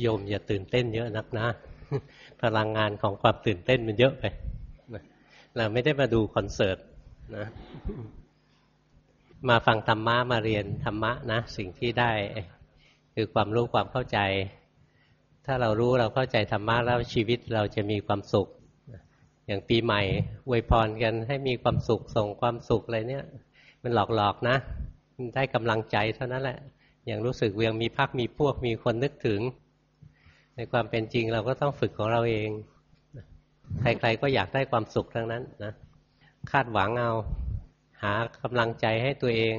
โยมอย่าตื่นเต้นเยอะนักนะ พลังงานของความตื่นเต้นมันเยอะไปเราไม่ได้มาดูคอนเสิร์ตนะมาฟังธรรมะมาเรียนธรรมะนะ สิ่งที่ได้ คือความรู้ความเข้าใจ ถ้าเรารู้เราเข้าใจธรรมะแล้วชีวิตเราจะมีความสุข อย่างปีใหม่อวยพรกันให้มีความสุขส่งความสุขอะไรเนี่ย มันหลอกๆนะ ได้กำลังใจเท่านั้นแหละ อย่างรู้สึกเวียงมีพักมีพวกมีคนนึกถึง ในความเป็นจริงเราก็ต้องฝึกของเราเอง ใครๆก็อยากได้ความสุขทั้งนั้นนะคาดหวังเอา หากำลังใจให้ตัวเอง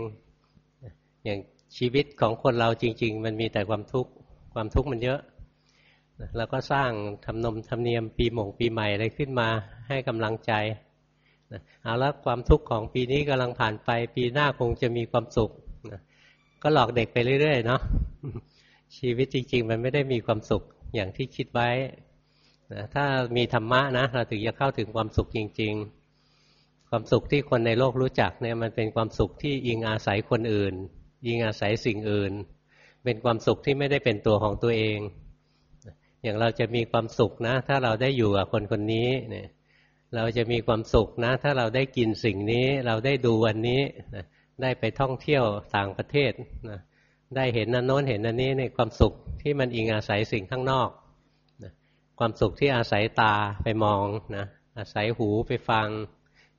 อย่างชีวิตของคนเราจริง ๆ มันมีแต่ความทุกข์ความทุกข์มันเยอะเราก็สร้างทำนมทำเนียมปีหม่งปีใหม่อะไรขึ้นมาให้กำลังใจเอาละความทุกข์ของปีนี้กำลังผ่านไป ปีหน้าคงจะมีความสุขก็หลอกเด็กไปเรื่อยๆเนาะชีวิตจริง ๆ มันไม่ได้มีความสุข อย่างที่คิดไว้นะถ้ามีธรรมะนะเราถึงจะเข้าถึงความสุขจริง ๆ ความสุขที่คนในโลกรู้จักเนี่ยมันเป็นความสุขที่อิงอาศัยคนอื่น อิงอาศัยสิ่งอื่น เป็นความสุขที่ไม่ได้เป็นตัวของตัวเอง อย่างเราจะมีความสุขนะ ถ้าเราได้อยู่กับคนคนนี้เนี่ยเราจะมีความสุขนะ ถ้าเราได้กินสิ่งนี้เราได้ดูวันนี้นะได้ไปท่องเที่ยวต่างประเทศนะ ได้เห็นนันโน้นเห็นนันนี้ในความสุขที่มันอิงอาศัยสิ่งข้างนอกนะความสุขที่อาศัยตาไปมองนะอาศัยหูไปฟัง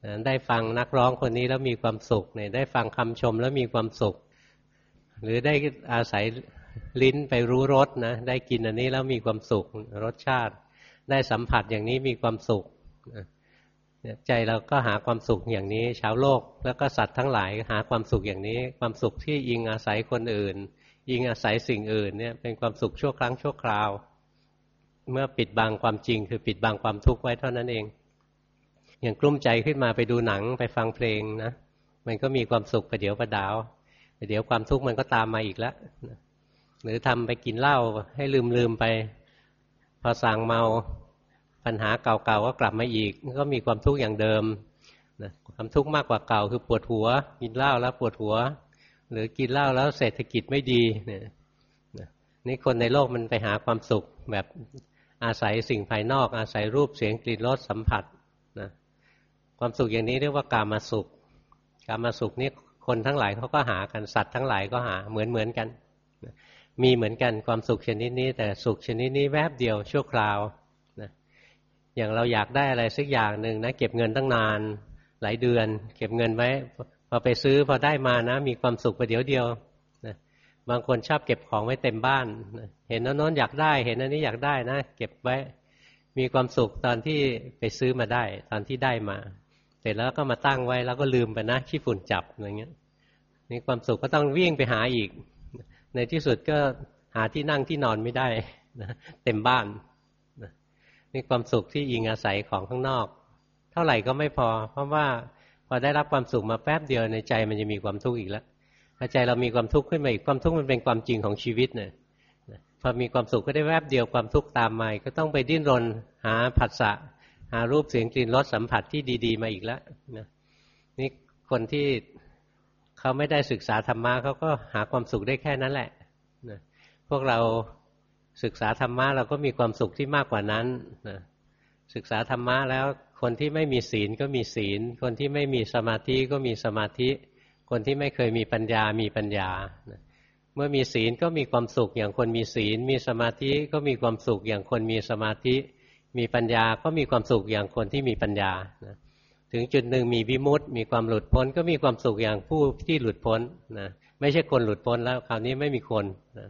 นะได้ฟังนักร้องคนนี้แล้วมีความสุขเนี่ยได้ฟังคำชมแล้วมีความสุข หรือได้อาศัยลิ้นไปรู้รสนะได้กินอันนี้แล้วมีความสุขรสชาติ ได้สัมผัสอย่างนี้มีความสุขนะ ใจเราก็หาความสุขอย่างนี้ ชาวโลก แล้วก็สัตว์ทั้งหลายหาความสุขอย่างนี้ ความสุขที่ยิงอาศัยคนอื่น ยิงอาศัยสิ่งอื่นเนี่ยเป็นความสุขชั่วครั้งชั่วคราว เมื่อปิดบังความจริง คือปิดบังความทุกข์ไว้เท่านั้นเอง อย่างกลุ้มใจขึ้นมาไปดูหนังไปฟังเพลงนะมันก็มีความสุขประเดี๋ยวประดาวเดี๋ยวความทุกข์มันก็ตามมาอีกแล้วหรือทำไปกินเหล้าให้ลืมลืมไป พอสั่งเมา ปัญหาเก่าๆก็กลับมาอีก ก็มีความทุกข์อย่างเดิมนะความทุกข์มากกว่าเก่าคือปวดหัว กินเหล้าแล้วปวดหัว หรือกินเหล้าแล้วเศรษฐกิจไม่ดีเนี่ยนี่คนในโลกมันไปหาความสุขแบบอาศัยสิ่งภายนอก อาศัยรูปเสียงกลิ่นรสสัมผัสนะความสุขอย่างนี้เรียกว่ากามาสุข กามาสุขนี่คนทั้งหลายเขาก็หากันสัตว์ทั้งหลายก็หาเหมือนเหมือนกัน มีเหมือนกันความสุขชนิดนี้ แต่สุขชนิดนี้แวบเดียวชั่วคราว อย่างเราอยากได้อะไรสักอย่างหนึ่งนะ เก็บเงินตั้งนาน หลายเดือน เก็บเงินไว้ พอไปซื้อพอได้มานะ มีความสุขประเดี๋ยวเดียวนะบางคนชอบเก็บของไว้เต็มบ้านนะเห็นโน้นอยากได้ เห็นอันนี้อยากได้นะ เก็บไว้ มีความสุขตอนที่ไปซื้อมาได้ ตอนที่ได้มา เสร็จแล้วก็มาตั้งไว้แล้วก็ลืมไปนะขี้ฝุ่นจับอะไรเงี้ยนี่ความสุขก็ต้องวิ่งไปหาอีก ในที่สุดก็หาที่นั่งที่นอนไม่ได้นะเต็มบ้าน นี่ความสุขที่อิงอาศัยของข้างนอก เท่าไหร่ก็ไม่พอ เพราะว่าพอได้รับความสุขมาแป๊บเดียวในใจมันจะมีความทุกข์อีกแล้วพอใจเรามีความทุกข์ขึ้นมาอีกความทุกข์มันเป็นความจริงของชีวิตเนี่ยพอมีความสุขก็ได้แวบเดียวความทุกข์ตามมาก็ต้องไปดิ้นรนหาผัสสะหารูปเสียงกลิ่นรสสัมผัสที่ดีๆ มาอีกแล้วนะนี่คนที่เขาไม่ได้ศึกษาธรรมะเขาก็หาความสุขได้แค่นั้นแหละนะพวกเรา ศึกษาธรรมะเราก็มีความสุขที่มากกว่านั้นนะศึกษาธรรมะแล้วคนที่ไม่มีศีลก็มีศีล คนที่ไม่มีสมาธิก็มีสมาธิ คนที่ไม่เคยมีปัญญามีปัญญา เมื่อมีศีลก็มีความสุขอย่างคนมีศีล มีสมาธิก็มีความสุขอย่างคนมีสมาธิ มีปัญญาก็มีความสุขอย่างคนที่มีปัญญา ถึงจุดหนึ่งมีวิมุตต์มีความหลุดพ้น ก็มีความสุขอย่างผู้ที่หลุดพ้นนะไม่ใช่คนหลุดพ้นแล้วคราวนี้ไม่มีคนนะ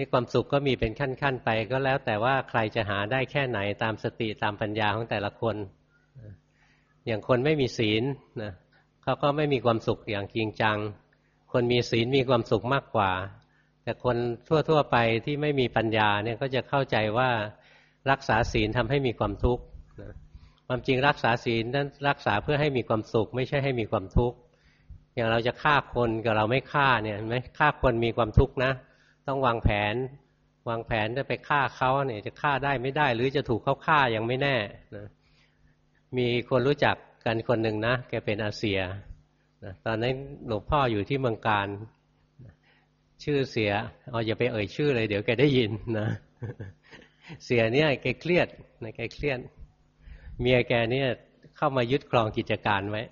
นี่ความสุขก็มีเป็นขั้นๆไป ก็แล้วแต่ว่าใครจะหาได้แค่ไหนตามสติตามปัญญาของแต่ละคน อย่างคนไม่มีศีลนะเขาก็ไม่มีความสุขอย่างจริงจัง คนมีศีลมีความสุขมากกว่า แต่คนทั่วๆไปที่ไม่มีปัญญาเนี่ยก็จะเข้าใจว่ารักษาศีลทำให้มีความทุกข์ความจริงรักษาศีลนั้นรักษาเพื่อให้มีความสุข ไม่ใช่ให้มีความทุกข์อย่างเราจะฆ่าคนกับเราไม่ฆ่าเนี่ยไหมฆ่าคนมีความทุกข์นะ ต้องวางแผน วางแผนจะไปฆ่าเขาเนี่ยจะฆ่าได้ไม่ได้ หรือจะถูกเขาฆ่ายังไม่แน่นะมีคนรู้จักกันคนหนึ่งนะแกเป็นอาเซียนะตอนนั้นหลวงพ่ออยู่ที่เมืองการ ชื่อเสียเอาอย่าไปเอ่ยชื่อเลย เดี๋ยวแกได้ยินนะเสียเนี่ยแกเครียดนะแกเครียด เมียแกเนี่ยเข้ามายึดครองกิจการไว้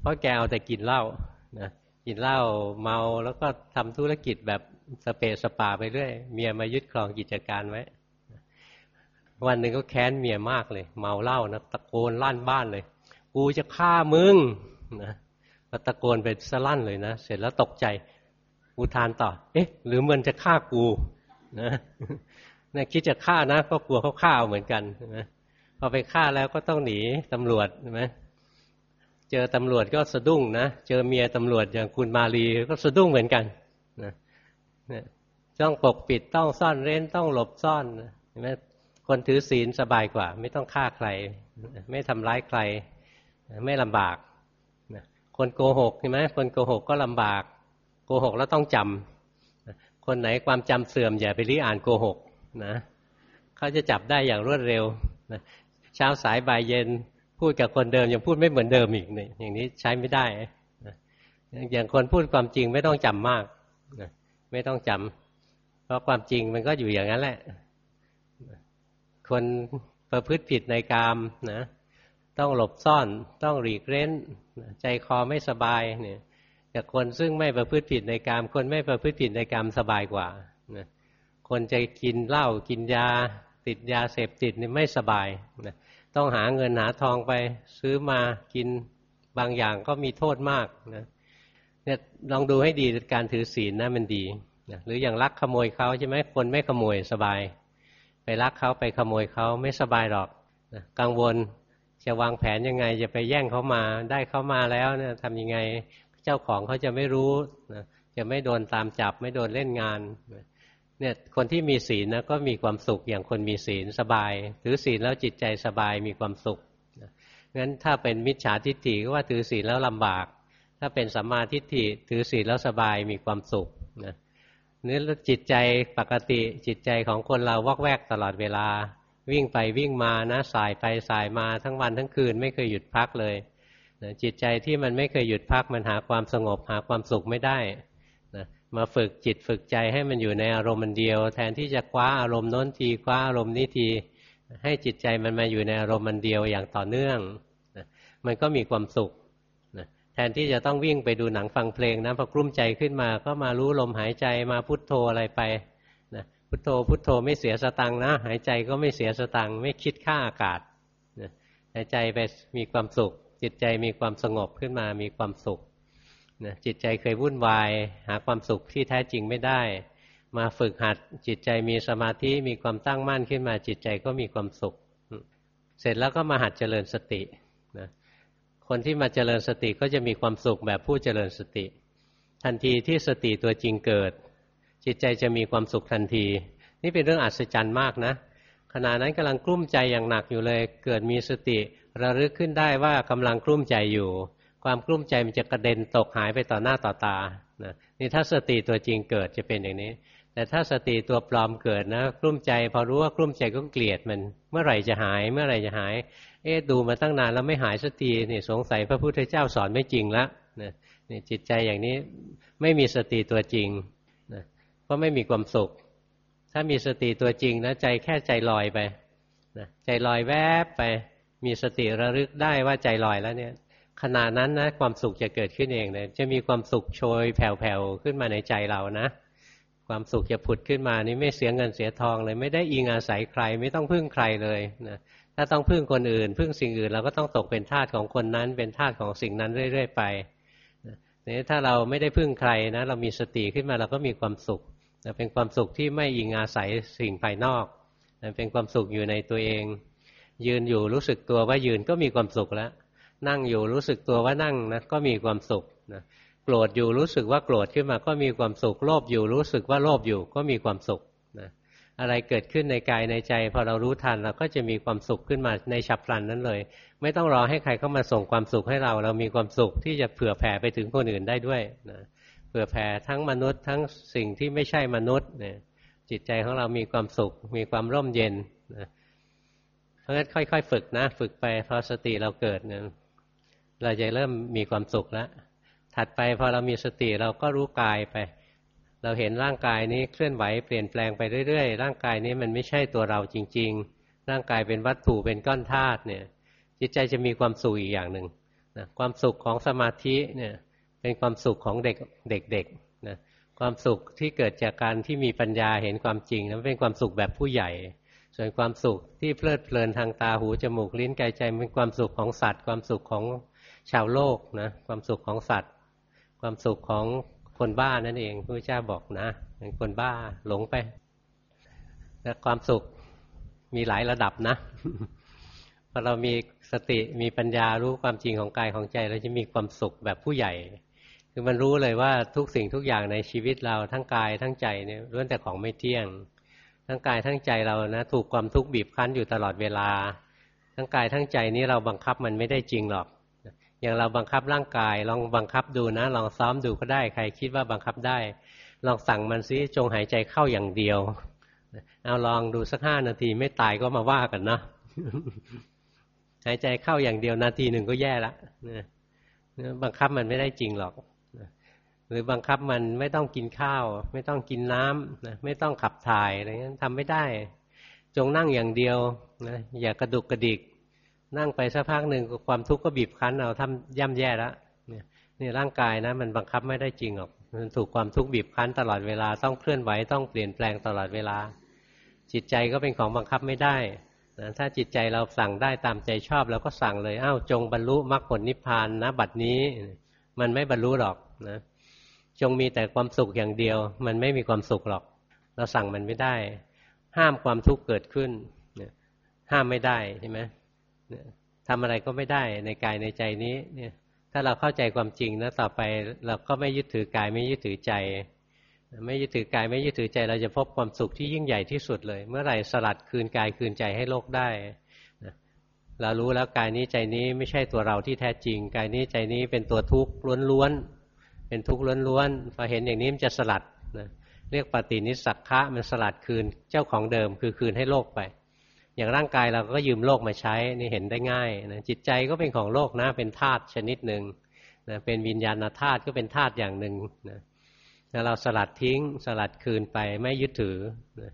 เพราะแกเอาแต่กินเหล้านะกินเหล้าเมาแล้วก็ทำธุรกิจแบบ สเปสปาไปเรื่อยเมียมายึดครองกิจการไว้ วันหนึ่งก็แค้นเมียมากเลย เมาเหล้านะตะโกนลั่นบ้านเลย กูจะฆ่ามึงนะตะโกนไปสลั่นเลยนะเสร็จแล้วตกใจอุทานต่อ เอ๊ะ หรือมันจะฆ่ากูนะนะคิดจะฆ่านะ ก็กลัวเขาฆ่าเหมือนกันนะพอไปฆ่าแล้วก็ต้องหนีตำรวจใช่ไหมเจอตำรวจก็สะดุ้งนะ เจอเมียตำรวจอย่างคุณมาลีก็สะดุ้งเหมือนกัน ต้องปกปิดต้องซ่อนเร้นต้องหลบซ่อนเห็นไหมคนถือศีลสบายกว่า ไม่ต้องฆ่าใคร ไม่ทำร้ายใคร ไม่ลำบากคนโกหกใช่ไหมคนโกหกก็ลำบาก โกหกแล้วต้องจำคนไหนความจำเสื่อมอย่าไปรีอ่านโกหกนะเขาจะจับได้อย่างรวดเร็วนะเช้าสายบ่ายเย็นพูดกับคนเดิมยังพูดไม่เหมือนเดิมอีกเนี่ยอย่างนี้ใช้ไม่ได้นะอย่างคนพูดความจริงไม่ต้องจำมากนะ ไม่ต้องจำเพราะความจริงมันก็อยู่อย่างนั้นแหละ คนประพฤติผิดในกามนะต้องหลบซ่อนต้องหลีกเร้น ใจคอไม่สบายเนี่ยแต่คนซึ่งไม่ประพฤติผิดในกาม คนไม่ประพฤติผิดในกามสบายกว่านะคนจะกินเหล้ากินยา ติดยาเสพติดนี่ไม่สบายนะต้องหาเงินหาทองไปซื้อมากินบางอย่างก็มีโทษมากนะ เนี่ยลองดูให้ดีการถือศีลนะมันดีนะหรืออย่างลักขโมยเขาใช่ไหมคนไม่ขโมยสบาย ไปลักเขาไปขโมยเขาไม่สบายหรอกนะกังวลจะวางแผนยังไง จะไปแย่งเขามาได้เขามาแล้วเนี่ยทำยังไงเจ้าของเขาจะไม่รู้นะจะไม่โดนตามจับไม่โดนเล่นงานเนี่ยคนที่มีศีลนะก็มีความสุขอย่างคนมีศีลสบาย ถือศีลแล้วจิตใจสบายมีความสุขงั้นถ้าเป็นมิจฉาทิฏฐิก็ว่าถือศีลแล้วลำบากาเป็นสัมมาทิฏฐิถือศีลแล้วสบายมีความสุขนะเนื้อจิตใจปกติจิตใจของคนเราวอกแวกตลอดเวลา วิ่งไปวิ่งมานะสายไปสายมาทั้งวันทั้งคืนไม่เคยหยุดพักเลยนะจิตใจที่มันไม่เคยหยุดพักมันหาความสงบหาความสุขไม่ได้นะมาฝึกจิตฝึกใจให้มันอยู่ในอารมณ์มันเดียว แทนที่จะคว้าอารมณ์น้นทีคว้าอารมณ์นี้ทีให้จิตใจมันมาอยู่ในอารมณ์มันเดียวอย่างต่อเนื่องนะมันก็มีความสุข แทนที่จะต้องวิ่งไปดูหนังฟังเพลงนะพอกลุ้มใจขึ้นมาก็มารู้ลมหายใจมาพุทโธอะไรไปนะพุทโธพุทโธไม่เสียสตังนะ หายใจก็ไม่เสียสตังไม่คิดค่าอากาศหายใจไปมีความสุข จิตใจมีความสงบขึ้นมามีความสุขนะจิตใจเคยวุ่นวาย หาความสุขที่แท้จริงไม่ได้ มาฝึกหัดจิตใจมีสมาธิมีความตั้งมั่นขึ้นมาจิตใจก็มีความสุข เสร็จแล้วก็มาหัดเจริญสติ คนที่มาเจริญสติก็จะมีความสุขแบบผู้เจริญสติ ทันทีที่สติตัวจริงเกิด จิตใจจะมีความสุขทันที นี่เป็นเรื่องอัศจรรย์มากนะขณะนั้นกำลังกลุ้มใจอย่างหนักอยู่เลย เกิดมีสติระลึกขึ้นได้ว่ากำลังกลุ้มใจอยู่ ความกลุ้มใจมันจะกระเด็นตกหายไปต่อหน้าต่อตานะนี่ถ้าสติตัวจริงเกิดจะเป็นอย่างนี้ แต่ถ้าสติตัวปลอมเกิดนะกลุ้มใจ พอรู้ว่ากลุ้มใจก็เกลียดมัน เมื่อไหร่จะหาย เมื่อไหร่จะหาย เอ๊ดูมาตั้งนานแล้วไม่หายสักทีนี่สงสัยพระพุทธเจ้าสอนไม่จริงละนี่จิตใจอย่างนี้ไม่มีสติตัวจริงนะก็ไม่มีความสุข ถ้ามีสติตัวจริงนะใจแค่ใจลอยไปนะใจลอยแวบไป มีสติระลึกได้ว่าใจลอยแล้วเนี่ยขณะนั้นนะความสุขจะเกิดขึ้นเองเลยจะมีความสุขโชยแผ่วๆขึ้นมาในใจเรานะความสุขจะผุดขึ้นมานี่ไม่เสียเงินเสียทองเลย ไม่ได้อิงอาศัยใคร ไม่ต้องพึ่งใครเลยนะ ถ้าต้องพึ่งคนอื่น พึ่งสิ่งอื่นเราก็ต้องตกเป็นทาสของคนนั้น เป็นทาสของสิ่งนั้นเรื่อย ๆ ไปนี่ถ้าเราไม่ได้พึ่งใครนะ เรามีสติขึ้นมาเราก็มีความสุขเป็นความสุขที่ไม่อิงอาศัยสิ่งภายนอกเป็นความสุขอยู่ในตัวเอง ยืนอยู่รู้สึกตัวว่ายืนก็มีความสุขแล้ว นั่งอยู่รู้สึกตัวว่านั่งนะก็มีความสุขนะโกรธอยู่รู้สึกว่าโกรธขึ้นมาก็มีความสุขโลภอยู่รู้สึกว่าโลภอยู่ก็มีความสุข อะไรเกิดขึ้นในกายในใจ พอเรารู้ทันเราก็จะมีความสุขขึ้นมาในฉับพลันนั้นเลย ไม่ต้องรอให้ใครเข้ามาส่งความสุขให้เรา เรามีความสุขที่จะเผื่อแผ่ไปถึงคนอื่นได้ด้วยนะผื่อแผ่ทั้งมนุษย์ทั้งสิ่งที่ไม่ใช่มนุษย์เนี่ยจิตใจของเรามีความสุข มีความร่มเย็นนะเพราะฉะนั้นค่อย ๆ ฝึกนะ ฝึกไปพอสติเราเกิดเนี่ยเราจะเริ่มมีความสุขแล้วถัดไปพอเรามีสติเราก็รู้กายไป เราเห็นร่างกายนี้เคลื่อนไหวเปลี่ยนแปลงไปเรื่อยๆ ร่างกายนี้มันไม่ใช่ตัวเราจริง ๆ ร่างกายเป็นวัตถุเป็นก้อนธาตุเนี่ย จิตใจจะมีความสุขอีกอย่างหนึ่งนะความสุขของสมาธิเนี่ยเป็นความสุขของเด็กเด็กๆนะความสุขที่เกิดจากการที่มีปัญญาเห็นความจริงนั้นเป็นความสุขแบบผู้ใหญ่ ส่วนความสุขที่เพลิดเพลินทางตาหูจมูกลิ้นกายใจเป็นความสุขของสัตว์ ความสุขของชาวโลกนะความสุขของสัตว์ ความสุขของ คนบ้านั่นเองพระเจ้าบอกนะเป็นคนบ้าหลงไปแต่ความสุขมีหลายระดับนะพอเรามีสติมีปัญญารู้ความจริงของกายของใจเราจะมีความสุขแบบผู้ใหญ่ คือมันรู้เลยว่าทุกสิ่งทุกอย่างในชีวิตเราทั้งกายทั้งใจเนี่ยล้วนแต่ของไม่เที่ยง ทั้งกายทั้งใจเรานะ ถูกความทุกข์บีบคั้นอยู่ตลอดเวลา ทั้งกายทั้งใจนี้เราบังคับมันไม่ได้จริงหรอก อย่างเราบังคับร่างกาย ลองบังคับดูนะ ลองซ้อมดูก็ได้ ใครคิดว่าบังคับได้ ลองสั่งมันซิจงหายใจเข้าอย่างเดียว เอาลองดูสักห้านาทีไม่ตายก็มาว่ากันนะหายใจเข้าอย่างเดียวนาทีหนึ่งก็แย่ละบังคับมันไม่ได้จริงหรอกหรือบังคับมันไม่ต้องกินข้าว ไม่ต้องกินน้ำไม่ต้องขับถ่ายอะไรเงี้ยทำไม่ได้ จงนั่งอย่างเดียวนะอย่ากระดุกกระดิก นั่งไปสักพักหนึ่งความทุกข์ก็บีบคั้นเอาทำย่ำแย่แล้วเนี่ยนี่ร่างกายนะมันบังคับไม่ได้จริงหรอกมันถูกความทุกข์บีบคั้นตลอดเวลาต้องเคลื่อนไหวต้องเปลี่ยนแปลงตลอดเวลา จิตใจก็เป็นของบังคับไม่ได้นะถ้าจิตใจเราสั่งได้ตามใจชอบเราก็สั่งเลยอ้าวจงบรรลุมรรคผลนิพพานนะบัดนี้มันไม่บรรลุหรอกนะจงมีแต่ความสุขอย่างเดียว มันไม่มีความสุขหรอก เราสั่งมันไม่ได้ ห้ามความทุกข์เกิดขึ้นห้ามไม่ได้ใช่ไหม ทำอะไรก็ไม่ได้ในกายในใจนี้เนี่ย ถ้าเราเข้าใจความจริงนะต่อไปเราก็ไม่ยึดถือกายไม่ยึดถือใจ ไม่ยึดถือกายไม่ยึดถือใจ เราจะพบความสุขที่ยิ่งใหญ่ที่สุดเลย เมื่อไหร่สลัดคืนกายคืนใจให้โลกได้เรารู้แล้วกายนี้ใจนี้ไม่ใช่ตัวเราที่แท้จริง กายนี้ใจนี้เป็นตัวทุกข์ล้วนๆเป็นทุกข์ล้วนๆพอเห็นอย่างนี้มันจะสลัดนะเรียกปฏินิสักขะมันสลัดคืนเจ้าของเดิมคือคืนให้โลกไป อย่างร่างกายเราก็ยืมโลกมาใช้นี่เห็นได้ง่ายนะจิตใจก็เป็นของโลกนะเป็นธาตุชนิดหนึ่งนะเป็นวิญญาณธาตุก็เป็นธาตุอย่างหนึ่งนะแล้วเราสลัดทิ้งสลัดคืนไปไม่ยึดถือนะ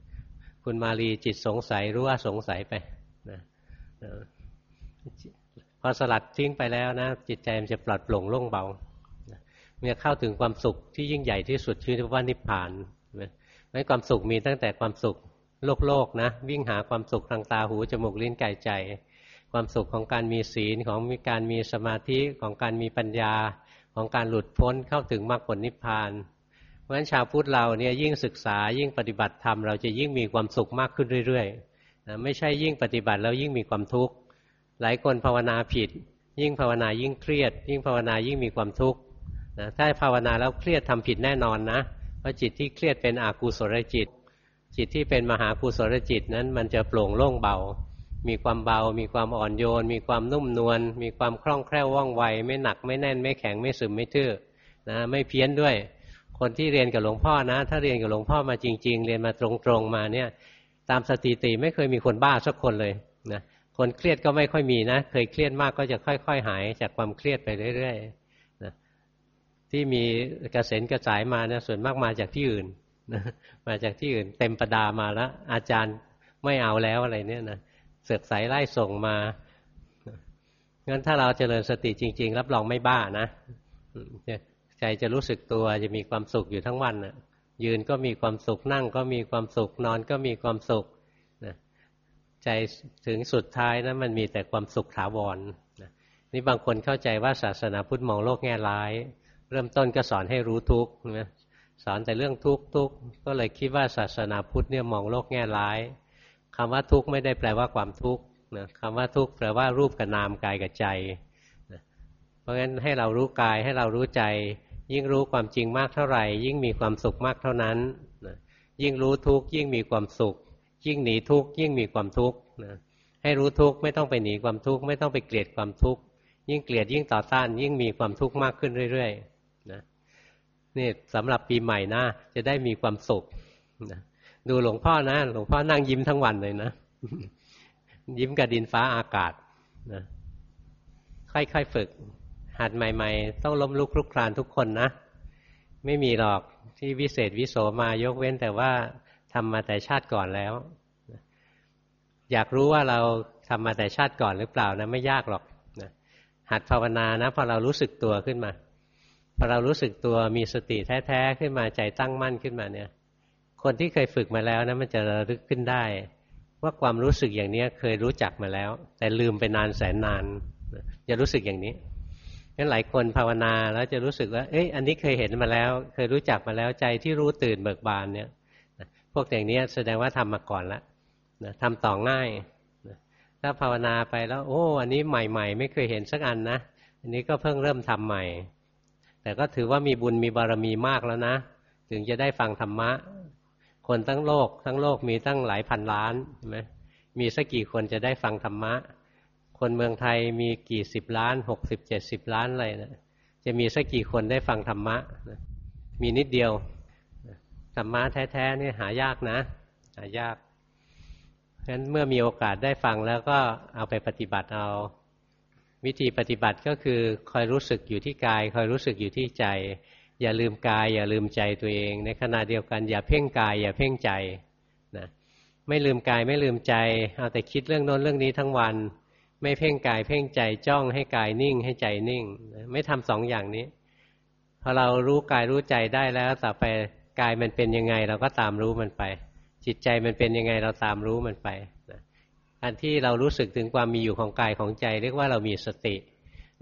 คุณมารีจิตสงสัยรู้ว่าสงสัยไปนะพอสลัดทิ้งไปแล้วนะจิตใจมันจะปลอดโปร่งโล่งเบาเมื่อเข้าถึงความสุขที่ยิ่งใหญ่ที่สุดชื่อว่านิพพานไม่ความสุขมีตั้งแต่ความสุข โลกโลกนะวิ่งหาความสุขทางตาหูจมูกลิ้นกายใจ ความสุขของการมีศีลของมีการมีสมาธิของการมีปัญญาของการหลุดพ้นเข้าถึงมรรคผลนิพพานเพราะฉะนั้นชาวพุทธเราเนี่ยยิ่งศึกษายิ่งปฏิบัติธรรมเราจะยิ่งมีความสุขมากขึ้นเรื่อยๆนะไม่ใช่ยิ่งปฏิบัติแล้วยิ่งมีความทุกข์หลายคนภาวนาผิด ยิ่งภาวนายิ่งเครียด ยิ่งภาวนายิ่งมีความทุกข์นะถ้าภาวนาแล้วเครียดทำผิดแน่นอนนะเพราะจิตที่เครียดเป็นอากุศลจิต จิตที่เป็นมหากุศลจิตนั้น มันจะโปร่งโล่งเบา มีความเบา มีความอ่อนโยน มีความนุ่มนวล มีความคล่องแคล่วว่องไว ไม่หนักไม่แน่น ไม่แข็งไม่ซึมไม่ทื่อนะไม่เพี้ยนด้วย คนที่เรียนกับหลวงพ่อนะ ถ้าเรียนกับหลวงพ่อมาจริง ๆ เรียนมาตรงๆมาเนี่ย ตามสถิติไม่เคยมีคนบ้าสักคนเลยนะคนเครียดก็ไม่ค่อยมีนะ เคยเครียดมากก็จะค่อย ๆ หายจากความเครียดไปเรื่อยๆนะที่มีกระเซ็นกระสายมาเนี่ยส่วนมากมาจากที่อื่น มาจากที่อื่นเต็มประดามาแล้ว อาจารย์ไม่เอาแล้วอะไรเนี่ยนะเสือกสายไล่ส่งมางั้นถ้าเราเจริญสติจริง ๆ รับรองไม่บ้านะใจจะรู้สึกตัวจะมีความสุขอยู่ทั้งวันนะยืนก็มีความสุขนั่งก็มีความสุขนอนก็มีความสุขนะใจถึงสุดท้ายนะมันมีแต่ความสุขถาวรนะนี่บางคนเข้าใจว่าศาสนาพุทธมองโลกแง่ร้าย เริ่มต้นก็สอนให้รู้ทุกข์นะ สอนแต่เรื่องทุกข์ทุกข์ก็เลยคิดว่าศาสนาพุทธเนี่ยมองโลกแง่ร้ายคำว่าทุกข์ไม่ได้แปลว่าความทุกข์นะคำว่าทุกข์แปลว่ารูปกับนามกายกับใจนะเพราะฉะนั้นให้เรารู้กายให้เรารู้ใจ ยิ่งรู้ความจริงมากเท่าไหร่ ยิ่งมีความสุขมากเท่านั้นนะยิ่งรู้ทุกข์ยิ่งมีความสุข ยิ่งหนีทุกข์ยิ่งมีความทุกข์นะให้รู้ทุกข์ไม่ต้องไปหนีความทุกข์ไม่ต้องไปเกลียดความทุกข์ยิ่งเกลียดยิ่งต่อต้าน ยิ่งมีความทุกข์มากขึ้นเรื่อยๆ นี่สำหรับปีใหม่นะจะได้มีความสุขดูหลวงพ่อนะ หลวงพ่อนั่งยิ้มทั้งวันเลยนะ ยิ้มกับดินฟ้าอากาศนะค่อยๆฝึก หัดใหม่ ๆ ต้องล้มลุกคลุกคลานทุกคนนะ ไม่มีหรอกที่วิเศษวิโสมายกเว้นแต่ว่าทำมาแต่ชาติก่อนแล้ว อยากรู้ว่าเราทำมาแต่ชาติก่อนหรือเปล่านะไม่ยากหรอกนะหัดภาวนานะพอเรารู้สึกตัวขึ้นมา อเรารู้สึกตัวมีสติแท้ๆขึ้นมาใจตั้งมั่นขึ้นมาเนี่ย คนที่เคยฝึกมาแล้วนะมันจะระลึกขึ้นได้ ว่าความรู้สึกอย่างนี้เคยรู้จักมาแล้ว แต่ลืมไปนานแสนนานจะรู้สึกอย่างนี้งั้นหลายคนภาวนาแล้วจะรู้สึกว่า เอ้ยอันนี้เคยเห็นมาแล้ว เคยรู้จักมาแล้วใจที่รู้ตื่นเบิกบานเนี่ยพวกอย่างนี้แสดงว่าทำมาก่อนแล้วนะทำต่อง่ายนะถ้าภาวนาไปแล้ว โอ้ อันนี้ใหม่ ๆ ไม่เคยเห็นสักอันนะ อันนี้ก็เพิ่งเริ่มทำใหม่ แต่ก็ถือว่ามีบุญมีบารมีมากแล้วนะ ถึงจะได้ฟังธรรมะ คนทั้งโลก ทั้งโลกมีตั้งหลายพันล้านใช่ไหมมีสักกี่คนจะได้ฟังธรรมะ คนเมืองไทยมีกี่สิบล้านหกสิบเจ็ดสิบล้านอะไรนะจะมีสักกี่คนได้ฟังธรรมะ มีนิดเดียวธรรมะแท้ๆนี่หายากนะ หายากฉะนั้นเมื่อมีโอกาสได้ฟังแล้วก็เอาไปปฏิบัติเอา วิธีปฏิบัติก็คือคอยรู้สึกอยู่ที่กาย คอยรู้สึกอยู่ที่ใจ อย่าลืมกาย อย่าลืมใจตัวเอง ในขณะเดียวกันอย่าเพ่งกาย อย่าเพ่งใจนะไม่ลืมกายไม่ลืมใจเอาแต่คิดเรื่องโน้นเรื่องนี้ทั้งวัน ไม่เพ่งกาย เพ่งใจจ้องให้กายนิ่งให้ใจนิ่ง ไม่ทำสองอย่างนี้พอเรารู้กายรู้ใจได้แล้วต่อไปกายมันเป็นยังไง เราก็ตามรู้มันไป จิตใจมันเป็นยังไงเราตามรู้มันไป นะอันที่เรารู้สึกถึงความมีอยู่ของกายของใจ เรียกว่าเรามีสติ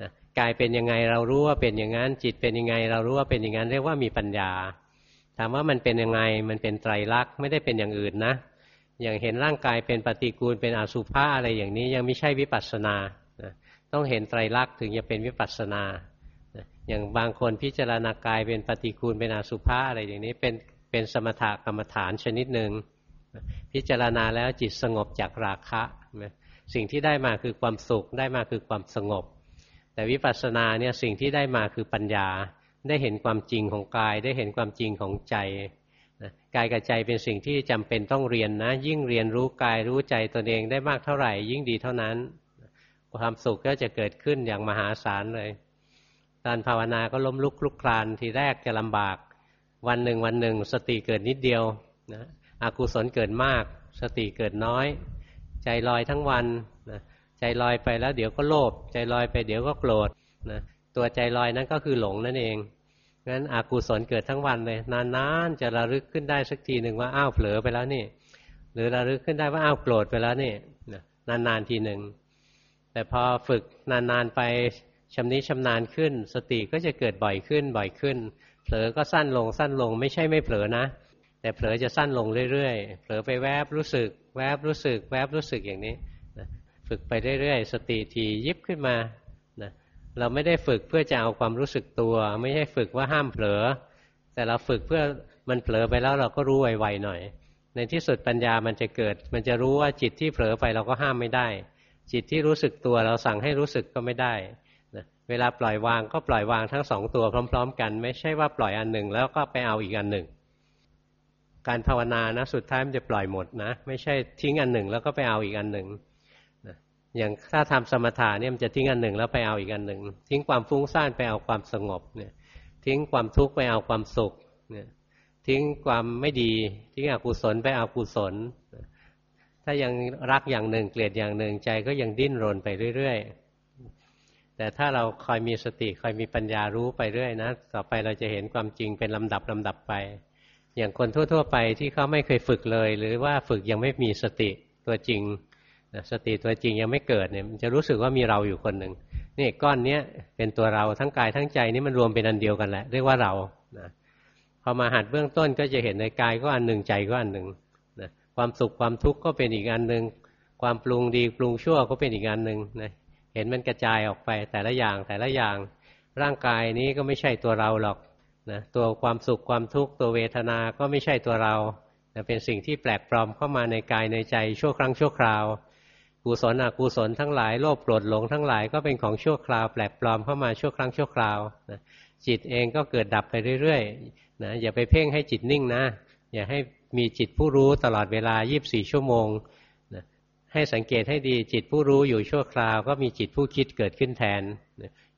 นะกายเป็นยังไงเรารู้ว่าเป็นอย่างนั้นจิตเป็นยังไง เรารู้ว่าเป็นอย่างนั้น เรียกว่ามีปัญญา ถามว่ามันเป็นยังไงมันเป็นไตรลักษณ์ไม่ได้เป็นอย่างอื่นนะ อย่างเห็นร่างกายเป็นปฏิกูลเป็นอสุภะอะไรอย่างนี้ยังไม่ใช่วิปัสสนาต้องเห็นไตรลักษณ์ถึงจะเป็นวิปัสสนา อย่างบางคนพิจารณากายเป็นปฏิกูลเป็นอสุภะอะไรอย่างนี้เป็นเป็นสมถกรรมฐานชนิดหนึ่ง พิจารณาแล้วจิตสงบจากราคะสิ่งที่ได้มาคือความสุขได้มาคือความสงบ แต่วิปัสสนาเนี่ยสิ่งที่ได้มาคือปัญญา ได้เห็นความจริงของกาย ได้เห็นความจริงของใจกายกับใจเป็นสิ่งที่จำเป็นต้องเรียนนะ ยิ่งเรียนรู้กายรู้ใจตนเองได้มากเท่าไหร่ ยิ่งดีเท่านั้น ความสุขก็จะเกิดขึ้นอย่างมหาศาลเลยการภาวนาก็ล้มลุกคลุกคลานทีแรกจะลำบาก วันหนึ่งวันหนึ่ง สติเกิดนิดเดียวนะ อกุศลเกิดมาก สติเกิดน้อย ใจลอยทั้งวันนะใจลอยไปแล้วเดี๋ยวก็โลภใจลอยไปเดี๋ยวก็โกรธนะตัวใจลอยนั้นก็คือหลงนั่นเองงั้นอกุศลเกิดทั้งวันเลย นานๆจะระลึกขึ้นได้สักทีหนึ่งว่าอ้าวเผลอไปแล้วนี่ หรือระลึกขึ้นได้ว่าอ้าวโกรธไปแล้วนี่นานๆทีหนึ่งแต่พอฝึกนานๆไปชำนิชำนาญขึ้น สติก็จะเกิดบ่อยขึ้นบ่อยขึ้น เผลอก็สั้นลงสั้นลงไม่ใช่ไม่เผลอนะ แต่เผลอจะสั้นลงเรื่อยๆ เผลอไปแวบรู้สึก แวบรู้สึก แวบรู้สึกอย่างนี้นะฝึกไปเรื่อยๆ สติทียิบขึ้นมานะเราไม่ได้ฝึกเพื่อจะเอาความรู้สึกตัว ไม่ใช่ฝึกว่าห้ามเผลอ แต่เราฝึกเพื่อมันเผลอไปแล้วเราก็รู้ไวๆหน่อย ในที่สุดปัญญามันจะเกิด มันจะรู้ว่าจิตที่เผลอไปเราก็ห้ามไม่ได้ จิตที่รู้สึกตัวเราสั่งให้รู้สึกก็ไม่ได้เวลาปล่อยวางก็ปล่อยวางทั้งสองตัวพร้อม ๆ กัน ไม่ใช่ว่าปล่อยอันหนึ่งแล้วก็ไปเอาอีกอันหนึ่ง การภาวนานะสุดท้ายมันจะปล่อยหมดนะ ไม่ใช่ทิ้งอันหนึ่งแล้วก็ไปเอาอีกอันหนึ่งนะอย่างถ้าทำสมถะเนี่ยมันจะทิ้งอันหนึ่งแล้วไปเอาอีกอันหนึ่งทิ้งความฟุ้งซ่านไปเอาความสงบเนี่ยทิ้งความทุกข์ไปเอาความสุขเนี่ยทิ้งความไม่ดีทิ้งอกุศลไปเอากุศล ถ้ายังรักอย่างหนึ่งเกลียดอย่างหนึ่งใจก็ยังดิ้นรนไปเรื่อยๆ แต่ถ้าเราคอยมีสติคอยมีปัญญารู้ไปเรื่อยนะต่อไปเราจะเห็นความจริงเป็นลำดับลำดับไป อย่างคนทั่ว ๆ ไปที่เขาไม่เคยฝึกเลย หรือว่าฝึกยังไม่มีสติตัวจริงนะสติตัวจริงยังไม่เกิดเนี่ยมันจะรู้สึกว่ามีเราอยู่คนหนึ่งนี่ก้อนเนี้ยเป็นตัวเราทั้งกายทั้งใจนี่มันรวมเป็นอันเดียวกันแหละเรียกว่าเรานะพอมาหัดเบื้องต้นก็จะเห็นในกายก็อันหนึ่งใจก็อันหนึ่งนะความสุขความทุกข์ก็เป็นอีกอันหนึ่งความปรุงดีปรุงชั่วก็เป็นอีกอันหนึ่งนะเห็นมันกระจายออกไปแต่ละอย่างแต่ละอย่างร่างกายนี้ก็ไม่ใช่ตัวเราหรอก นะตัวความสุขความทุกข์ตัวเวทนาก็ไม่ใช่ตัวเรานะเป็นสิ่งที่แปลกปลอมเข้ามาในกายในใจชั่วครั้งชั่วคราว กุศลอกุศลทั้งหลายโลภโกรธหลงทั้งหลายก็เป็นของชั่วคราว แปลกปลอมเข้ามาชั่วครั้งชั่วคราวนะจิตเองก็เกิดดับไปเรื่อยๆนะอย่าไปเพ่งให้จิตนิ่งนะ อย่าให้มีจิตผู้รู้ตลอดเวลา 24 ชั่วโมงให้สังเกตให้ดีจิตผู้รู้อยู่ชั่วคราว ก็มีจิตผู้คิดเกิดขึ้นแทน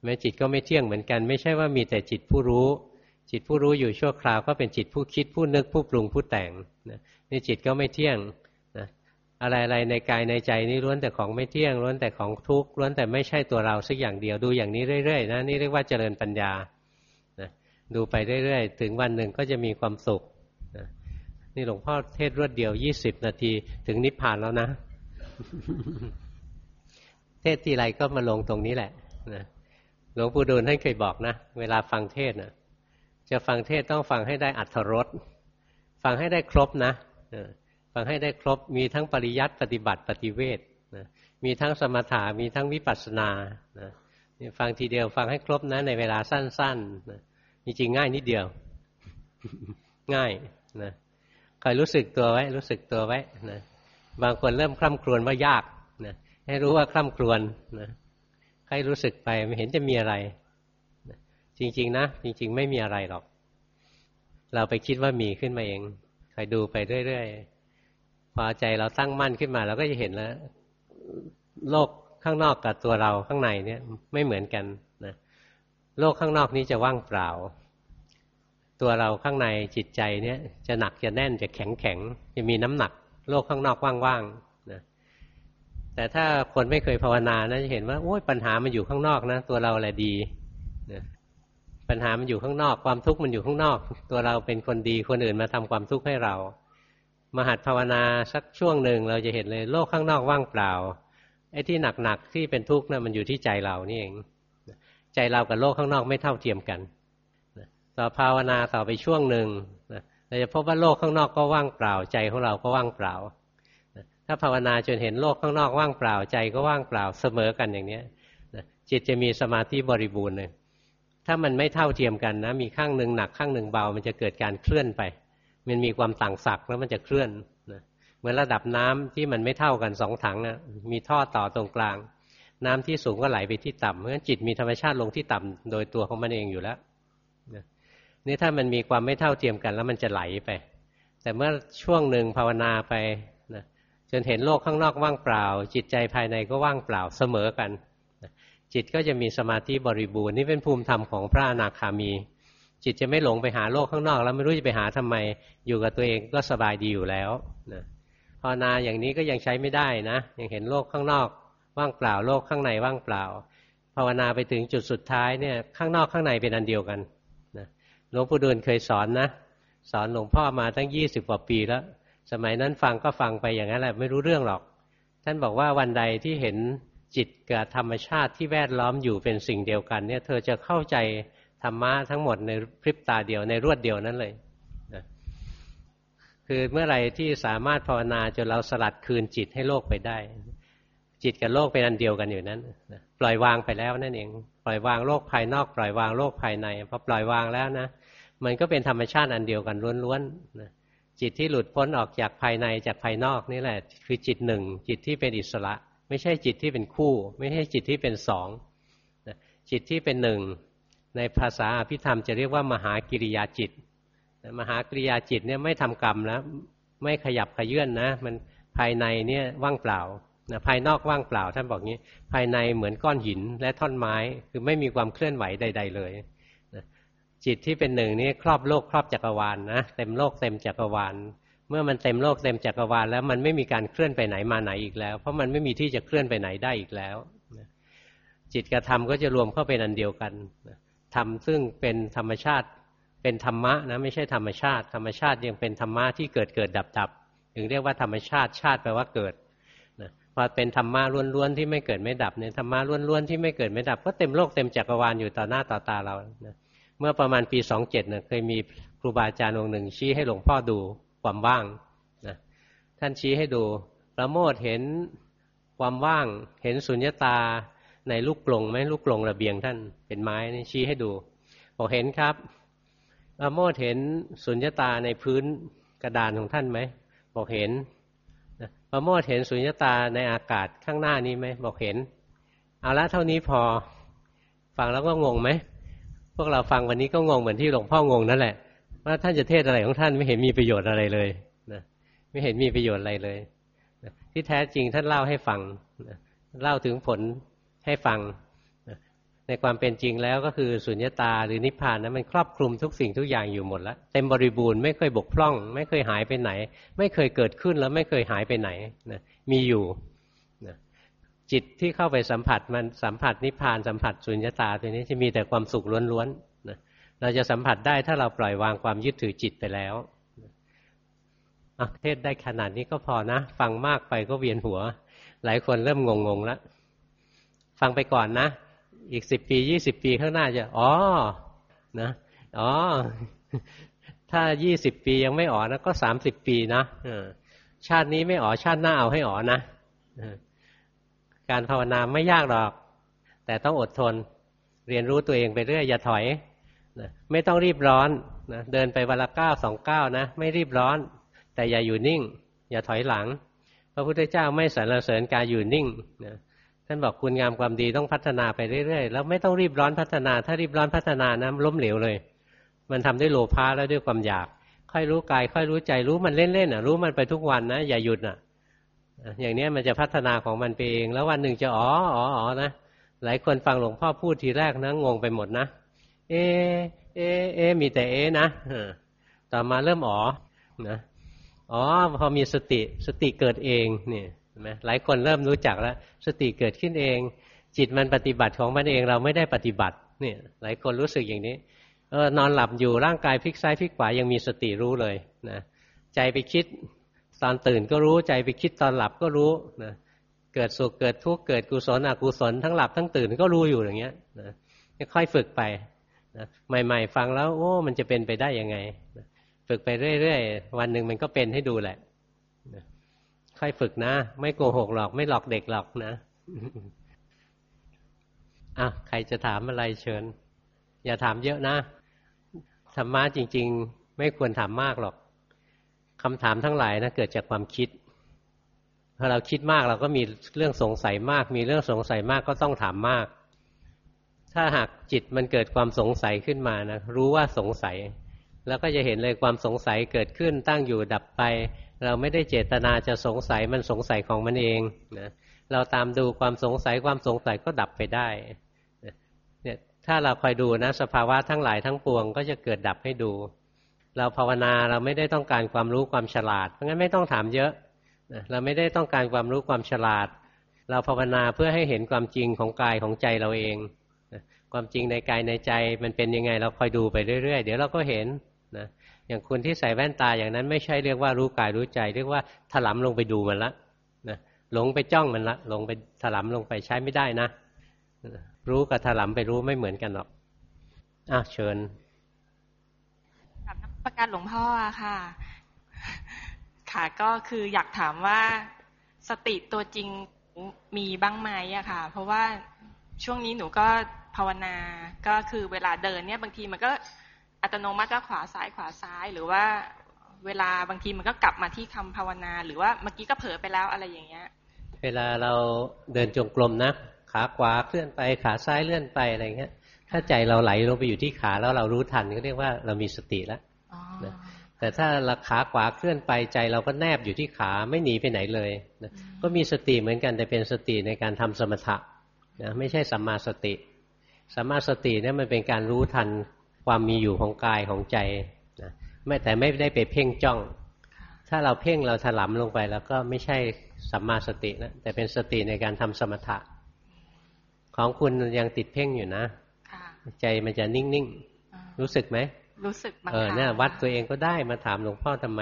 แม้จิตก็ไม่เที่ยงเหมือนกัน ไม่ใช่ว่ามีแต่จิตผู้รู้ จิตผู้รู้อยู่ชั่วคราวก็เป็นจิตผู้คิดผู้นึกผู้ปรุงผู้แต่งนะนี่จิตก็ไม่เที่ยงนะอะไรๆในกายในใจนี่ล้วนแต่ของไม่เที่ยงล้วนแต่ของทุกข์ล้วนแต่ไม่ใช่ตัวเราสักอย่างเดียวดูอย่างนี้เรื่อยๆนะนี่เรียกว่าเจริญปัญญานะดูไปเรื่อยๆ ถึงวันหนึ่งก็จะมีความสุขนะนี่หลวงพ่อเทศรวดเดียวยี่สิบนาทีถึงนิพพานแล้วนะ เทศทีไรก็มาลงตรงนี้แหละนะหลวงปู่ดูลท่านเคยบอกนะ เวลาฟังเทศนะ จะฟังเทศต้องฟังให้ได้อัธรสฟังให้ได้ครบนะฟังให้ได้ครบมีทั้งปริยัติปฏิบัติปฏิเวทนะมีทั้งสมถะมีทั้งวิปัสสนานะฟังทีเดียวฟังให้ครบนะในเวลาสั้นๆนะจริงๆง่ายนิดเดียว ง่ายนะคอยรู้สึกตัวไว้ รู้สึกตัวไว้นะบางคนเริ่มคร่ำครวญว่ายากนะให้รู้ว่าคร่ำครวญนะให้รู้สึกไปไม่เห็นจะมีอะไร จริง ๆ นะ จริง ๆ ไม่มีอะไรหรอก เราไปคิดว่ามีขึ้นมาเองคอยดูไปเรื่อยๆพอใจเราตั้งมั่นขึ้นมาเราก็จะเห็นแล้ว โลกข้างนอกกับตัวเราข้างในเนี่ยไม่เหมือนกันนะโลกข้างนอกนี้จะว่างเปล่า ตัวเราข้างในจิตใจเนี่ย จะหนักจะแน่นจะแข็งแข็งจะมีน้ำหนัก โลกข้างนอกว่างๆนะแต่ถ้าคนไม่เคยภาวนานะจะเห็นว่าโอ้ยปัญหามันอยู่ข้างนอกนะ ตัวเราแหละดีนะ ปัญหามันอยู่ข้างนอก ความทุกข์มันอยู่ข้างนอก ตัวเราเป็นคนดีคนอื่นมาทำความทุกข์ให้เรา มหัดภาวนาสักช่วงหนึ่งเราจะเห็นเลยโลกข้างนอกว่างเปล่าไอ้ที่หนักๆที่เป็นทุกข์นะ่ะมันอยู่ที่ใจเรานี่เอง ใจเรากับโลกข้างนอกไม่เท่าเทียมกันต่อภาวนาต่อไปช่วงหนึ่งเราจะพบว่าโลกข้างนอกก็ว่างเปล่า ใจของเราก็ว่างเปล่าถ้าภาวนาจนเห็นโลกข้างนอกว่างเปล่าใจก็ว่างเปล่าเสมอกันอย่างนี้จิตจะมีสมาธิบริบูรณ์เลย ถ้ามันไม่เท่าเทียมกันนะ มีข้างหนึ่งหนักข้างหนึ่งเบา มันจะเกิดการเคลื่อนไป มันมีความต่างศักย์แล้วมันจะเคลื่อนนะเหมือนระดับน้ำที่มันไม่เท่ากันสองถังนะมีท่อต่อตรงกลาง น้ำที่สูงก็ไหลไปที่ต่ำเพราะฉะนั้นจิตมีธรรมชาติลงที่ต่ำโดยตัวของมันเองอยู่แล้วนะนี่ถ้ามันมีความไม่เท่าเทียมกันแล้วมันจะไหลไป แต่เมื่อช่วงหนึ่งภาวนาไปนะจนเห็นโลกข้างนอกว่างเปล่า จิตใจภายในก็ว่างเปล่าเสมอกัน จิตก็จะมีสมาธิบริบูรณ์นี่เป็นภูมิธรรมของพระอนาคามี จิตจะไม่หลงไปหาโลกข้างนอก แล้วไม่รู้จะไปหาทำไม อยู่กับตัวเองก็สบายดีอยู่แล้วนะภาวนาอย่างนี้ก็ยังใช้ไม่ได้นะ ยังเห็นโลกข้างนอก ว่างเปล่าโลกข้างในว่างเปล่า ภาวนาไปถึงจุดสุดท้ายเนี่ยข้างนอกข้างในเป็นอันเดียวกันนะหลวงปู่ดูลเคยสอนนะ สอนหลวงพ่อมาตั้งยี่สิบกว่าปีแล้ว สมัยนั้นฟังก็ฟังไปอย่างนั้นแหละไม่รู้เรื่องหรอก ท่านบอกว่าวันใดที่เห็น จิตกับธรรมชาติที่แวดล้อมอยู่เป็นสิ่งเดียวกัน เนี่ย เธอจะเข้าใจธรรมะทั้งหมดในพริบตาเดียวในรวดเดียวนั้นเลยนะคือเมื่อไหร่ที่สามารถภาวนาจนเราสลัดคืนจิตให้โลกไปได้ จิตกับโลกเป็นอันเดียวกันอยู่นั้นนะปล่อยวางไปแล้วนั่นเองปล่อยวางโลกภายนอก ปล่อยวางโลกภายในพอปล่อยวางแล้วนะมันก็เป็นธรรมชาติอันเดียวกันล้วนๆนะจิตที่หลุดพ้นออกจากภายในจากภายนอกนี่แหละ คือจิตหนึ่งจิตที่เป็นอิสระ ไม่ใช่จิตที่เป็นคู่ ไม่ใช่จิตที่เป็นสองจิตที่เป็นหนึ่งในภาษาอภิธรรมจะเรียกว่ามหากิริยาจิตมหากิริยาจิตเนี่ยไม่ทำกรรมแล้วไม่ขยับขยื่นนะ มันภายในเนี่ยว่างเปล่านะภายนอกว่างเปล่าท่านบอกงี้ ภายในเหมือนก้อนหินและท่อนไม้คือไม่มีความเคลื่อนไหวใด ๆ เลยนะจิตที่เป็นหนึ่งนี่ครอบโลกครอบจักรวาลนนะเต็มโลกเต็มจักรวาล เมื่อมันเต็มโลกเต็มจักรวาลแล้วมันไม่มีการเคลื่อนไปไหนมาไหนอีกแล้ว เพราะมันไม่มีที่จะเคลื่อนไปไหนได้อีกแล้ว จิตกับธรรมก็จะรวมเข้าเป็นอันเดียวกันธรรมซึ่งเป็นธรรมชาติเป็นธรรมะนะไม่ใช่ธรรมชาติ ธรรมชาติยังเป็นธรรมะที่เกิดเกิดดับดับถึงเรียกว่าธรรมชาติชาติแปลว่าเกิดพอเป็นธรรมะล้วนๆที่ไม่เกิดไม่ดับเนี่ยธรรมะล้วนๆที่ไม่เกิดไม่ดับ ก็เต็มโลกเต็มจักรวาลอยู่ต่อหน้าต่อตาเราเมื่อประมาณปีสองเจ็ดเนี่ยเคยมีครูบาอาจารย์องค์หนึ่งชี้ให้หลวงพ่อดู ความว่างท่านชี้ให้ดู ประโมทเห็นความว่าง เห็นสุญญตาในลูกกลงไหมลูกกลงระเบียงท่านเป็นไม้นี่ชี้ให้ดูบอกเห็นครับประโมทเห็นสุญญตาในพื้นกระดานของท่านไหมบอกเห็นประโมทเห็นสุญญตาในอากาศข้างหน้านี้ไหมบอกเห็น เอาละเท่านี้พอฟังแล้วก็งงไหมพวกเราฟังวันนี้ก็งงเหมือนที่หลวงพ่องงนั่นแหละ ว่าท่านจะเทศอะไรของท่านไม่เห็นมีประโยชน์อะไรเลยนะไม่เห็นมีประโยชน์อะไรเลยที่แท้จริงท่านเล่าให้ฟังเล่าถึงผลให้ฟังในความเป็นจริงแล้วก็คือสุญญตาหรือนิพพานนะมันครอบคลุมทุกสิ่งทุกอย่างอยู่หมดแล้วเต็มบริบูรณ์ไม่เคยบกพร่อง ไม่เคยหายไปไหน ไม่เคยเกิดขึ้นแล้วไม่เคยหายไปไหนนะมีอยู่นะจิตที่เข้าไปสัมผัสมันสัมผัสนิพพานสัมผัสสุญญตาตัวนี้จะมีแต่ความสุขล้วนๆ เราจะสัมผัสได้ถ้าเราปล่อยวางความยึดถือจิตไปแล้วเทศได้ขนาดนี้ก็พอนะ ฟังมากไปก็เวียนหัว หลายคนเริ่มงงๆแล้ว ฟังไปก่อนนะ อีกสิบปียี่สิบปีข้างหน้าจะอ๋อนะอ๋อถ้ายี่สิบปียังไม่อ๋อนะก็สามสิบปีนะชาตินี้ไม่อ๋อชาติหน้าเอาให้อ๋อนะการภาวนาไม่ยากหรอก แต่ต้องอดทน เรียนรู้ตัวเองไปเรื่อยอย่าถอย นะไม่ต้องรีบร้อนนะเดินไปวันละเก้าสองเก้านะ ไม่รีบร้อน แต่อย่าอยู่นิ่ง อย่าถอยหลัง พระพุทธเจ้าไม่สรรเสริญการอยู่นิ่งนะท่านบอกคุณงามความดีต้องพัฒนาไปเรื่อยๆ แล้วไม่ต้องรีบร้อนพัฒนา ถ้ารีบร้อนพัฒนานะล้มเหลวเลย มันทำด้วยโลภะแล้วด้วยความอยาก ค่อยรู้กาย ค่อยรู้ใจรู้มันเล่นๆอะรู้มันไปทุกวันนะ อย่าหยุดอะอย่างนี้มันจะพัฒนาของมันไปเอง แล้ววันหนึ่งจะอ๋ออ๋ออ๋อนะหลายคนฟังหลวงพ่อพูดทีแรกนะงงไปหมดนะ เอ เอ เอ มีแต่เอนะต่อมาเริ่มอ๋อนะอ๋อพอมีสติสติเกิดเองเนี่ยไหมหลายคนเริ่มรู้จักแล้ว สติเกิดขึ้นเอง จิตมันปฏิบัติของมันเองเราไม่ได้ปฏิบัติเนี่ยหลายคนรู้สึกอย่างนี้เออนอนหลับอยู่ร่างกายพลิกซ้ายพลิกขวายังมีสติรู้เลยนะใจไปคิดตอนตื่นก็รู้ใจไปคิดตอนหลับก็รู้นะเกิดสุขเกิดทุกข์เกิดกุศลอกุศลทั้งหลับทั้งตื่นก็รู้อยู่อย่างเงี้ยนะค่อยฝึกไป นะใหม่ ๆ ฟังแล้ว โอ้ มันจะเป็นไปได้ยังไงนะฝึกไปเรื่อยๆ วันหนึ่งมันก็เป็นให้ดูแหละค่อยฝึกนะ ไม่โกหกหรอก ไม่หลอกเด็กหรอกนะอะใครจะถามอะไรเชิญ อย่าถามเยอะนะธรรมะจริง ๆ ไม่ควรถามมากหรอกคำถามทั้งหลายนะเกิดจากความคิดพอเราคิดมากเราก็มีเรื่องสงสัยมาก มีเรื่องสงสัยมากก็ต้องถามมาก ถ้าหากจิตมันเกิดความสงสัยขึ้นมานะรู้ว่าสงสัย แล้วก็จะเห็นเลยความสงสัยเกิดขึ้นตั้งอยู่ดับไป เราไม่ได้เจตนาจะสงสัยมันสงสัยของมันเองนะเราตามดูความสงสัยความสงสัยก็ดับไปได้เนี่ยถ้าเราคอยดูนะสภาวะทั้งหลายทั้งปวง ก็จะเกิดดับให้ดู เราภาวนาเราไม่ได้ต้องการความรู้ความฉลาดเพราะงั้นไม่ต้องถามเยอะเราไม่ได้ต้องการความรู้ความฉลาด เราภาวนาเพื่อให้เห็นความจริงของกายของใจเราเอง ความจริงในกายในใจมันเป็นยังไงเราคอยดูไปเรื่อยๆ เดี๋ยวเราก็เห็นนะอย่างคุณที่ใส่แว่นตาอย่างนั้นไม่ใช่เรียกว่ารู้กายรู้ใจ เรียกว่าถลำลงไปดูมันละนะหลงไปจ้องมันละหลงไปถลำลงไปใช้ไม่ได้นะ รู้กับถลำไปรู้ไม่เหมือนกันหรอกอะเชิญกับนักประการหลวงพ่อค่ะ ค่ะก็คืออยากถามว่าสติตัวจริงมีบ้างไหมอะค่ะ เพราะว่าช่วงนี้หนูก็ ภาวนา ก็คือเวลาเดินเนี่ยบางทีมันก็อัตโนมัติก็ขวาซ้ายขวาซ้ายหรือว่าเวลาบางทีมันก็กลับมาที่คำภาวนา หรือว่าเมื่อกี้ก็เผลอไปแล้วอะไรอย่างเงี้ย เวลาเราเดินจงกรมนะขาขวาเคลื่อนไปขาซ้ายเลื่อนไปอะไรเงี้ย ถ้าใจเราไหลลงไปอยู่ที่ขาแล้วเรารู้ทันก็เรียกว่าเรามีสติแล้วนะแต่ถ้าราขาขวาเคลื่อนไปใจเราก็แนบอยู่ที่ขาไม่หนีไปไหนเลยนะก็มีสติเหมือนกันแต่เป็นสติในการทำสมถะนะไม่ใช่สัมมาสติ สัมมาสติเนี่ยมันเป็นการรู้ทันความมีอยู่ของกายของใจนะไม่แต่ไม่ได้ไปเพ่งจ้อง ถ้าเราเพ่งเราถลำลงไป แล้วก็ไม่ใช่สัมมาสตินะแต่เป็นสติในการทำสมถะ ของคุณยังติดเพ่งอยู่นะใจมันจะนิ่งๆ รู้สึกไหมรู้สึกบางครั้งเออเนี่ยวัดตัวเองก็ได้มาถามหลวงพ่อทำไม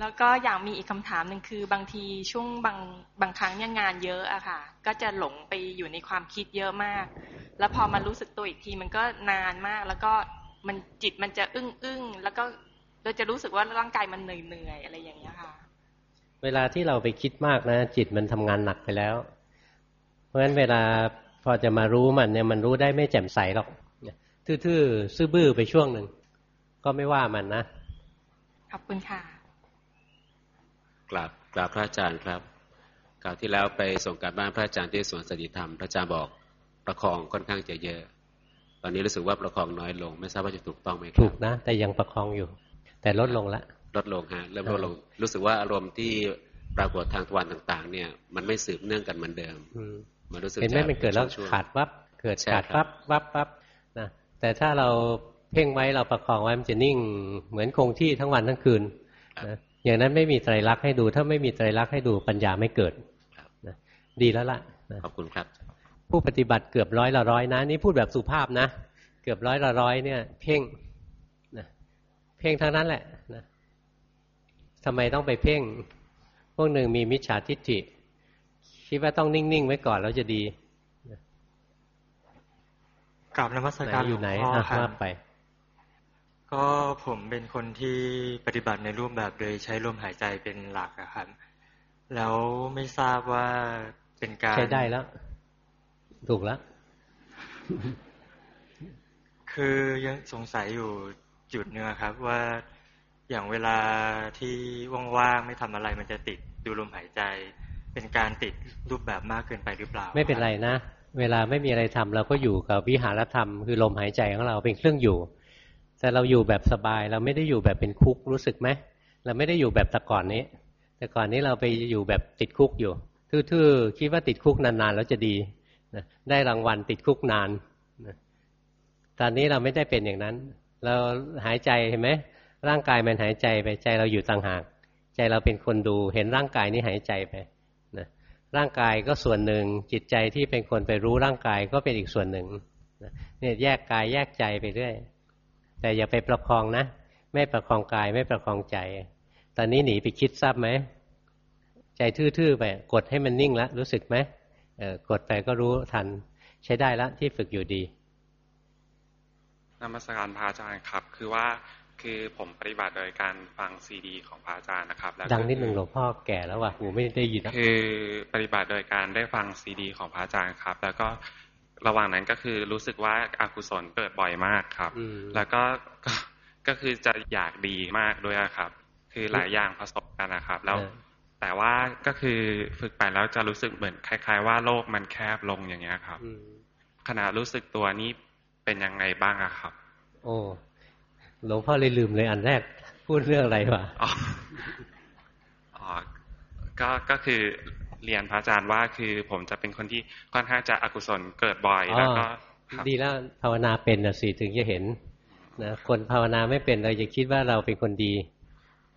แล้วก็อยากมีอีกคำถามหนึ่งคือบางทีช่วงบางบางครั้งเนี่ยงานเยอะอะค่ะ ก็จะหลงไปอยู่ในความคิดเยอะมาก แล้วพอมารู้สึกตัวอีกทีมันก็นานมาก แล้วก็มันจิตมันจะอึ้งอึ้งแล้วก็เราจะรู้สึกว่าร่างกายมันเหนื่อยเหนื่อยอะไรอย่างเงี้ยค่ะ เวลาที่เราไปคิดมากนะ จิตมันทำงานหนักไปแล้ว เพราะฉะนั้นเวลาพอจะมารู้มันเนี่ยมันรู้ได้ไม่แจ่มใสหรอก ทื่อๆซื่อบื้อไปช่วงหนึ่งก็ไม่ว่ามันนะ ขอบคุณค่ะกราบกราบพระอาจารย์ครับกล่าวที่แล้วไปส่งการบ้านพระอาจารย์ที่สวนสติธรรม พระอาจารย์บอกประคองค่อนข้างจะเยอะ ตอนนี้รู้สึกว่าประคองน้อยลง ไม่ทราบว่าจะถูกต้องไหมครับถูกนะ แต่ยังประคองอยู่ แต่ลดลงละลดลงฮะเริ่มลดลง รู้สึกว่าอารมณ์ที่ปรากฏทางทวารต่าง ๆ เนี่ย มันไม่สืบเนื่องกันเหมือนเดิมมันรู้สึกเห็นไหมจะมันเกิดแล้วช่วงๆขาดวับเกิดใช่ขาดครับวับวับวับนะแต่ถ้าเรา เพ่งไว้เราประคองไว้มันจะนิ่งเหมือนคงที่ทั้งวันทั้งคืนนะอย่างนั้นไม่มีไตรลักษณ์ให้ดู ถ้าไม่มีไตรลักษณ์ให้ดูปัญญาไม่เกิดนะดีแล้วล่ะนะขอบคุณครับ ผู้ปฏิบัติเกือบร้อยละร้อยนะนี่พูดแบบสุภาพนะ เกือบร้อยละร้อยเนี่ยเพ่งนะเพ่งทั้งนั้นแหละนะทำไมต้องไปเพ่ง พวกหนึ่งมีมิจฉาทิฏฐิคิดว่าต้องนิ่งๆไว้ก่อนแล้วจะดีกราบนมัสไหนการอหลวยู่งไหนพ่ออะครัว่าบไป ก็ผมเป็นคนที่ปฏิบัติในรูปแบบโดยใช้ลมหายใจเป็นหลักอะครับ แล้วไม่ทราบว่าเป็นการ ใช้ได้แล้ว ถูกแล้ว คือยังสงสัยอยู่จุดเนื้อะครับ ว่าอย่างเวลาที่ว่างๆไม่ทำอะไรมันจะติดดูลมหายใจ เป็นการติดรูปแบบมากเกินไปหรือเปล่า ไม่เป็นไรนะ เวลาไม่มีอะไรทำเราก็อยู่กับวิหารธรรม คือลมหายใจของเราเป็นเครื่องอยู่ แต่เราอยู่แบบสบาย เราไม่ได้อยู่แบบเป็นคุกรู้สึกไหมเราไม่ได้อยู่แบบแต่ก่อนนี้ แต่ก่อนนี้เราไปอยู่แบบติดคุกอยู่ ทื่อๆคิดว่าติดคุกนานๆแล้วจะดีนะได้รางวัลติดคุกนานนะตอนนี้เราไม่ได้เป็นอย่างนั้น เราหายใจเห็นไหมร่างกายมันหายใจไปใจเราอยู่ต่างหาก ใจเราเป็นคนดูเห็นร่างกายนี้หายใจไปนะร่างกายก็ส่วนหนึ่งจิตใจที่เป็นคนไปรู้ร่างกายก็เป็นอีกส่วนหนึ่งเนี่ยแยกกายแยกใจไปเรื่อย แต่อย่าไปประคองนะ ไม่ประคองกายไม่ประคองใจ ตอนนี้หนีไปคิดทราบไหม ใจทื่อๆไป กดให้มันนิ่งแล้วรู้สึกไหมเออกดไปก็รู้ทัน ใช้ได้แล้วที่ฝึกอยู่ดีนมัสการพระอาจารย์ครับ คือว่าคือผมปฏิบัติโดยการฟังซีดี ของพระอาจารย์นะครับแล้วดังนิดก็หนึ่งหลคืวงพ่อแก่แล้วว่ะหูไม่ได้ยินนะคือปฏิบัติโดยการได้ฟังซีดี ของพระอาจารย์ครับ แล้วก็ ระหว่างนั้นก็คือรู้สึกว่าอากุศลเกิดบ่อยมากครับอืมแล้วก็ก็ก็คือจะอยากดีมากด้วยอะครับ คือหลายอย่างผสมกันนะครับ แล้วเออแต่ว่าก็คือฝึกไปแล้วจะรู้สึกเหมือนคล้าย ๆ ว่าโลกมันแคบลงอย่างเงี้ยครับอืมขณะรู้สึกตัวนี้เป็นยังไงบ้างอะครับ โอ้หลวงพ่อเลยลืมเลยอันแรก พูดเรื่องอะไรวะอ๋ออ๋อก็ก็คือ เรียนพระอาจารย์ว่าคือผมจะเป็นคนที่ค่อนข้างจะอกุศลเกิดบ่อยแล้วก็ครับดีแล้วภาวนาเป็นนะสิถึงจะเห็นนะคนภาวนาไม่เป็นเราจะคิดว่าเราเป็นคนดี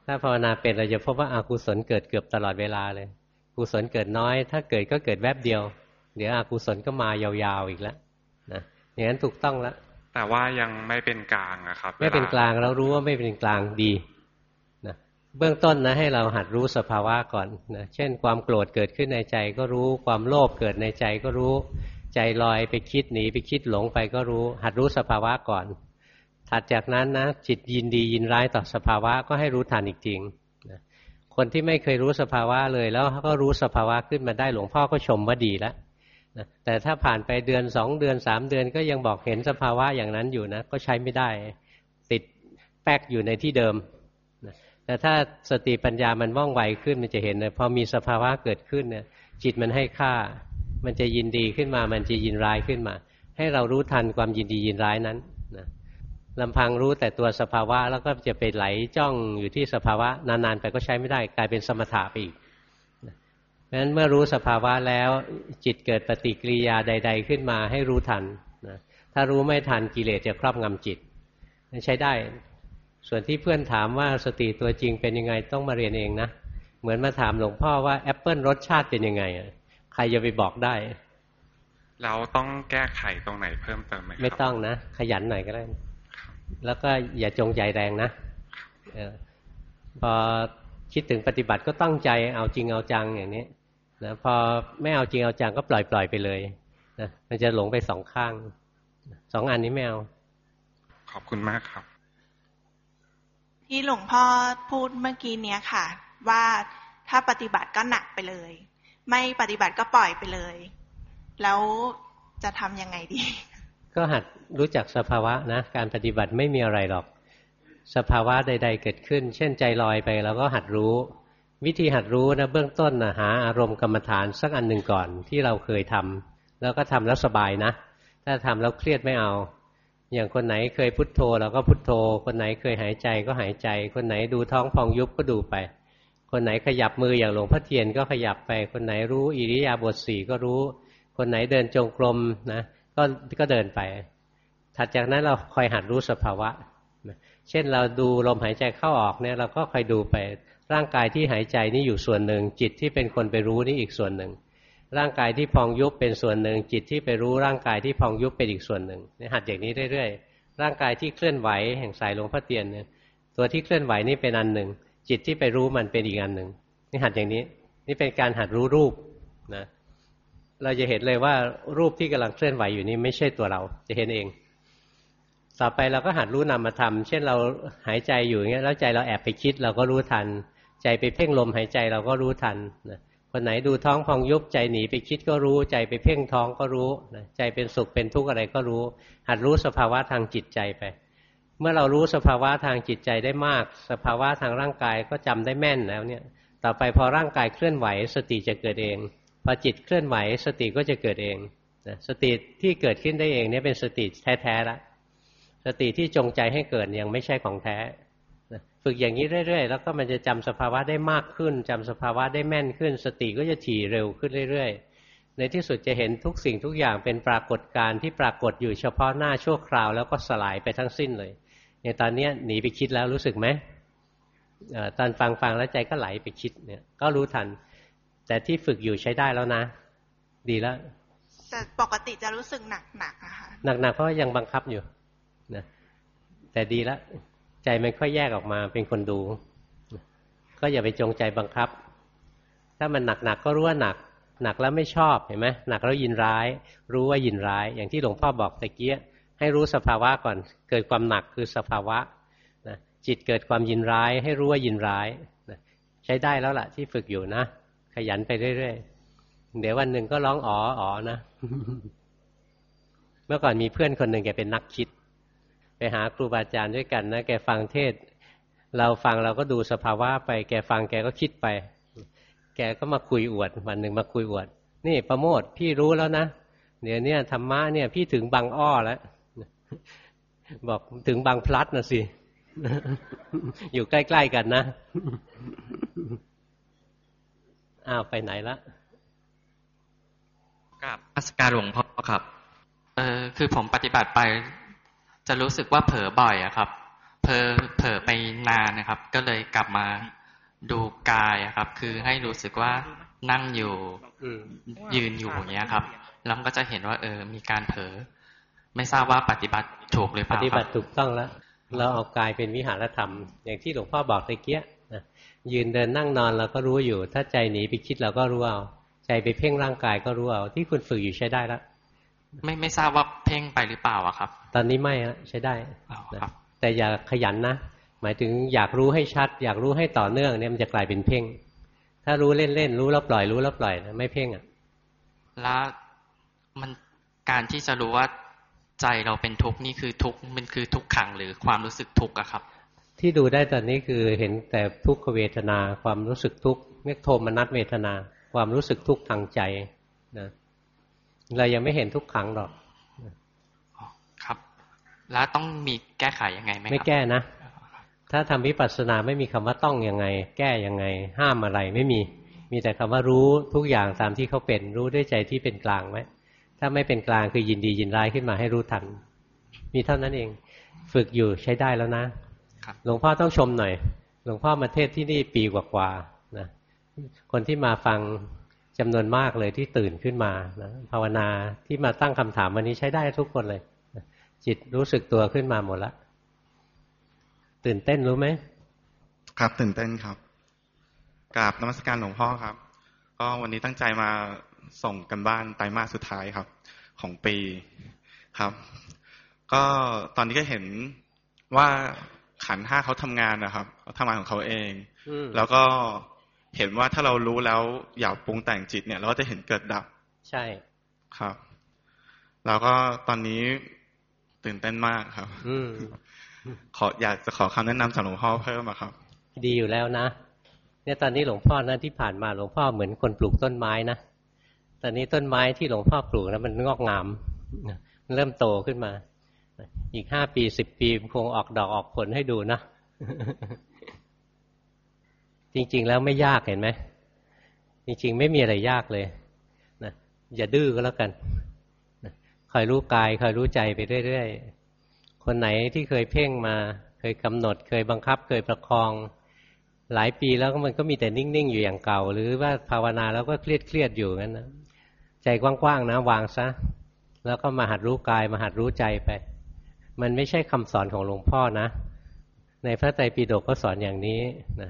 ถ้าภาวนาเป็นเราจะพบว่าอากุศลเกิดเกือบตลอดเวลาเลย กุศลเกิดน้อย ถ้าเกิดก็เกิดแวบเดียว เดี๋ยวอกุศลก็มายาวๆอีกแล้วนะอย่างนั้นถูกต้องแล้วแต่ว่ายังไม่เป็นกลางอะครับ ไม่เป็นกลางเรารู้ว่าไม่เป็นกลางดีนะ เบื้องต้นนะให้เราหัดรู้สภาวะก่อนนะเช่น ความโกรธเกิดขึ้นในใจก็รู้ความโลภเกิดในใจก็รู้ใจลอยไปคิดหนีไปคิดหลงไปก็รู้ หัดรู้สภาวะก่อน ถัดจากนั้นนะจิตยินดียินร้ายต่อสภาวะก็ให้รู้ทันอีกจริงนะคนที่ไม่เคยรู้สภาวะเลย แล้วก็รู้สภาวะขึ้นมาได้หลวงพ่อก็ชมว่าดีแล้วนะแต่ถ้าผ่านไปเดือนสองเดือนสามเดือนก็ยังบอกเห็นสภาวะอย่างนั้นอยู่นะ ก็ใช้ไม่ได้ ติดแป๊กอยู่ในที่เดิม แต่ถ้าสติปัญญามันว่องไวขึ้นมันจะเห็นเลยพอมีสภาวะเกิดขึ้นเนี่ยจิตมันให้ค่า มันจะยินดีขึ้นมา มันจะยินร้ายขึ้นมา ให้เรารู้ทันความยินดียินร้ายนั้นนะลำพังรู้แต่ตัวสภาวะแล้วก็จะไปไหลจ้องอยู่ที่สภาวะนานๆไปก็ใช้ไม่ได้กลายเป็นสมถะไปอีกเพราะฉะนั้นเมื่อรู้สภาวะแล้วจิตเกิดปฏิกิริยาใด ๆ ขึ้นมาให้รู้ทันนะถ้ารู้ไม่ทันกิเลสจะครอบงำจิตใช้ได้ ส่วนที่เพื่อนถามว่าสติตัวจริงเป็นยังไงต้องมาเรียนเองนะ เหมือนมาถามหลวงพ่อว่าแอปเปิลรสชาติเป็นยังไงอะใครจะไปบอกได้ เราต้องแก้ไขตรงไหนเพิ่มเติมไหมครับไม่ต้องนะ ขยันหน่อยก็ได้ แล้วก็อย่าจงใจแรงนะเออพอคิดถึงปฏิบัติก็ตั้งใจเอาจริงเอาจังอย่างนี้นะพอไม่เอาจริงเอาจังก็ปล่อยปล่อยไปเลยนะมันจะหลงไปสองข้างสองอันนี้ไม่เอาขอบคุณมากครับ ที่หลวงพ่อพูดเมื่อกี้เนี้ยค่ะ ว่าถ้าปฏิบัติก็หนักไปเลย ไม่ปฏิบัติก็ปล่อยไปเลย แล้วจะทำยังไงดี ก็หัดรู้จักสภาวะนะการปฏิบัติไม่มีอะไรหรอก สภาวะใด ๆ เกิดขึ้น เช่นใจลอยไปเราก็หัดรู้ วิธีหัดรู้นะเบื้องต้นนะหาอารมณ์กรรมฐานสักอันหนึ่งก่อนที่เราเคยทำแล้วก็ทำแล้วสบายนะ ถ้าทำแล้วเครียดไม่เอา อย่างคนไหนเคยพุทโธเราก็พุทโธ คนไหนเคยหายใจก็หายใจ คนไหนดูท้องพองยุบก็ดูไป คนไหนขยับมืออย่างหลวงพ่อเทียนก็ขยับไป คนไหนรู้อิริยาบถสี่ก็รู้ คนไหนเดินจงกรมนะก็ก็เดินไป ถัดจากนั้นเราคอยหัดรู้สภาวะ เช่นเราดูลมหายใจเข้าออกเนี่ยเราก็คอยดูไป ร่างกายที่หายใจนี่อยู่ส่วนหนึ่ง จิตที่เป็นคนไปรู้นี่อีกส่วนหนึ่ง ร่างกายที่พองยุบเป็นส่วนหนึ่ง จิตที่ไปรู้ร่างกายที่พองยุบเป็นอีกส่วนหนึ่งหัดอย่างนี้เรื่อยๆร่างกายที่เคลื่อนไหวแห่งสายหลวงพ่อเตียนเนี่ยตัวที่เคลื่อนไหวนี่เป็นอันหนึ่ง จิตที่ไปรู้มันเป็นอีกอันหนึ่งนี่หัดอย่างนี้ นี่เป็นการหัดรู้รูปนะเราจะเห็นเลยว่ารูปที่กำลังเคลื่อนไหวอยู่นี้ไม่ใช่ตัวเรา จะเห็นเอง ต่อไปเราก็หัดรู้นามธรรมเช่นเราหายใจอยู่อย่างเงี้ยแล้วใจเราแอบไปคิดเราก็รู้ทัน ใจไปเพ่งลมหายใจเราก็รู้ทันนะ คนไหนดูท้องพองยุบใจหนีไปคิดก็รู้ ใจไปเพ่งท้องก็รู้นะใจเป็นสุขเป็นทุกข์อะไรก็รู้ หัดรู้สภาวะทางจิตใจไป เมื่อเรารู้สภาวะทางจิตใจได้มาก สภาวะทางร่างกายก็จำได้แม่นแล้วเนี่ยต่อไปพอร่างกายเคลื่อนไหว สติจะเกิดเอง พอจิตเคลื่อนไหว สติก็จะเกิดเองนะสติที่เกิดขึ้นได้เองเนี่ยเป็นสติแท้ๆละสติที่จงใจให้เกิดยังไม่ใช่ของแท้ ฝึกอย่างนี้เรื่อยๆ แล้วก็มันจะจำสภาวะได้มากขึ้นจำสภาวะได้แม่นขึ้น สติก็จะถี่เร็วขึ้นเรื่อยๆ ในที่สุดจะเห็นทุกสิ่งทุกอย่างเป็นปรากฏการณ์ที่ปรากฏอยู่เฉพาะหน้าชั่วคราว แล้วก็สลายไปทั้งสิ้นเลยอย่างตอนนี้หนีไปคิดแล้วรู้สึกไหมตอนฟังฟังแล้วใจก็ไหลไปคิดเนี่ยก็รู้ทัน แต่ที่ฝึกอยู่ใช้ได้แล้วนะ ดีแล้วแต่ปกติจะรู้สึกหนักหนักอะค่ะหนักๆเพราะยังบังคับอยู่นะแต่ดีแล้ว ใจมันค่อยแยกออกมาเป็นคนดู ก็อย่าไปจงใจบังคับ ถ้ามันหนักๆก็รู้ว่าหนัก หนักแล้วไม่ชอบเห็นไหมหนักแล้วยินร้าย รู้ว่ายินร้าย อย่างที่หลวงพ่อบอกตะเกียให้รู้สภาวะก่อน เกิดความหนักคือสภาวะนะจิตเกิดความยินร้าย ให้รู้ว่ายินร้ายนะใช้ได้แล้วล่ะที่ฝึกอยู่นะ ขยันไปเรื่อยๆ เดี๋ยววันหนึ่งก็ร้องอ๋ออ๋อนะ เมื่อก่อนมีเพื่อนคนหนึ่งแกเป็นนักคิด ไปหาครูบาอาจารย์ด้วยกันนะแกฟังเทศ เราฟังเราก็ดูสภาวะไป แกฟังแกก็คิดไป แกก็มาคุยอวด วันหนึ่งมาคุยอวด นี่ประโมทพี่รู้แล้วนะเดี๋ยวนี้ธรรมะเนี่ยพี่ถึงบางอ้อแล้วบอกถึงบางพลัดนะสิ อยู่ใกล้ ๆ กันนะ อ้าวไปไหนละกับอัสการหลวงพ่อครับ เออคือผมปฏิบัติไป จะรู้สึกว่าเผลอบ่อยอะครับ เผลอเผลอไปนานนะครับ ก็เลยกลับมาดูกายอะครับ คือให้รู้สึกว่านั่งอยู่ยืนอยู่อย่างเงี้ยครับแล้วก็จะเห็นว่า เออ มีการเผลอไม่ทราบว่าปฏิบัติถูกหรือเปล่าปฏิบัติถูกต้องแล้วเราเอากายเป็นวิหารธรรม อย่างที่หลวงพ่อบอกตะเกียยืนเดินนั่งนอนเราก็รู้อยู่ ถ้าใจหนีไปคิดเราก็รู้เอาใจไปเพ่งร่างกายก็รู้เอาที่คุณฝึกอยู่ใช้ได้แล้ว ไม่ไม่ทราบว่าเพ่งไปหรือเปล่าอะครับ ตอนนี้ไม่ฮะใช้ได้นะแต่อย่าขยันนะ หมายถึงอยากรู้ให้ชัด อยากรู้ให้ต่อเนื่องเนี่ยมันจะกลายเป็นเพ่ง ถ้ารู้เล่นๆรู้แล้วปล่อยรู้แล้วปล่อยนะไม่เพ่งอะแล้วมันการที่จะรู้ว่าใจเราเป็นทุกข์นี่คือทุกข์มันคือทุกขังหรือความรู้สึกทุกข์อะครับ ที่ดูได้ตอนนี้คือเห็นแต่ทุกขเวทนา ความรู้สึกทุกข์เรียกโทมนัสเวทนา ความรู้สึกทุกข์ทางใจนะ เรายังไม่เห็นทุกขังหรอกครับ แล้วต้องมีแก้ไขยังไงไหมไม่แก้นะ ถ้าทำวิปัสสนาไม่มีคำว่าต้องยังไง แก้ยังไง ห้ามอะไรไม่มี มีแต่คำว่ารู้ทุกอย่างตามที่เขาเป็น รู้ด้วยใจที่เป็นกลางไหมถ้าไม่เป็นกลางคือยินดียินร้ายขึ้นมาให้รู้ทัน มีเท่านั้นเอง ฝึกอยู่ใช้ได้แล้วนะหลวงพ่อต้องชมหน่อย หลวงพ่อมาเทศที่นี่ปีกว่าๆนะ คนที่มาฟัง จำนวนมากเลยที่ตื่นขึ้นมานะภาวนาที่มาตั้งคำถามวันนี้ใช้ได้ทุกคนเลย จิตรู้สึกตัวขึ้นมาหมดละตื่นเต้นรู้ไหมครับตื่นเต้นครับกราบนมัสการหลวงพ่อครับ ก็วันนี้ตั้งใจมาส่งกันบ้านไตรมาสสุดท้ายครับ ของปีครับ ก็ตอนนี้ก็เห็นว่าขันห้าเขาทำงานนะครับเขาทำงานของเขาเอง แล้วก็ เห็นว่าถ้าเรารู้แล้วอยากปรุงแต่งจิตเนี่ย เราก็จะเห็นเกิดดับ ใช่ครับ แล้วก็ตอนนี้ตื่นเต้นมากครับ อืขออยากจะขอคำแนะนำจากหลวงพ่อเพิ่มครับ ดีอยู่แล้วนะเนี่ยตอนนี้หลวงพ่อนะที่ผ่านมาหลวงพ่อเหมือนคนปลูกต้นไม้นะตอนนี้ต้นไม้ที่หลวงพ่อปลูกแล้วมันงอกงามเริ่มโตขึ้นมา อีกห้าปีสิบปีคงออกดอกออกผลให้ดูนะ จริง ๆ แล้วไม่ยากเห็นไหมจริง ๆ ไม่มีอะไรยากเลยนะอย่าดื้อก็แล้วกันคอยรู้กายคอยรู้ใจไปเรื่อยๆคนไหนที่เคยเพ่งมา เคยกำหนด เคยบังคับ เคยประคอง หลายปีแล้วมันก็มีแต่นิ่ง ๆ อยู่อย่างเก่า หรือว่าภาวนาแล้วก็เครียดๆอยู่งั้นนะใจกว้างๆนะวางซะแล้วก็มาหัดรู้กายมาหัดรู้ใจไป มันไม่ใช่คำสอนของหลวงพ่อนะ ในพระไตรปิฎกก็สอนอย่างนี้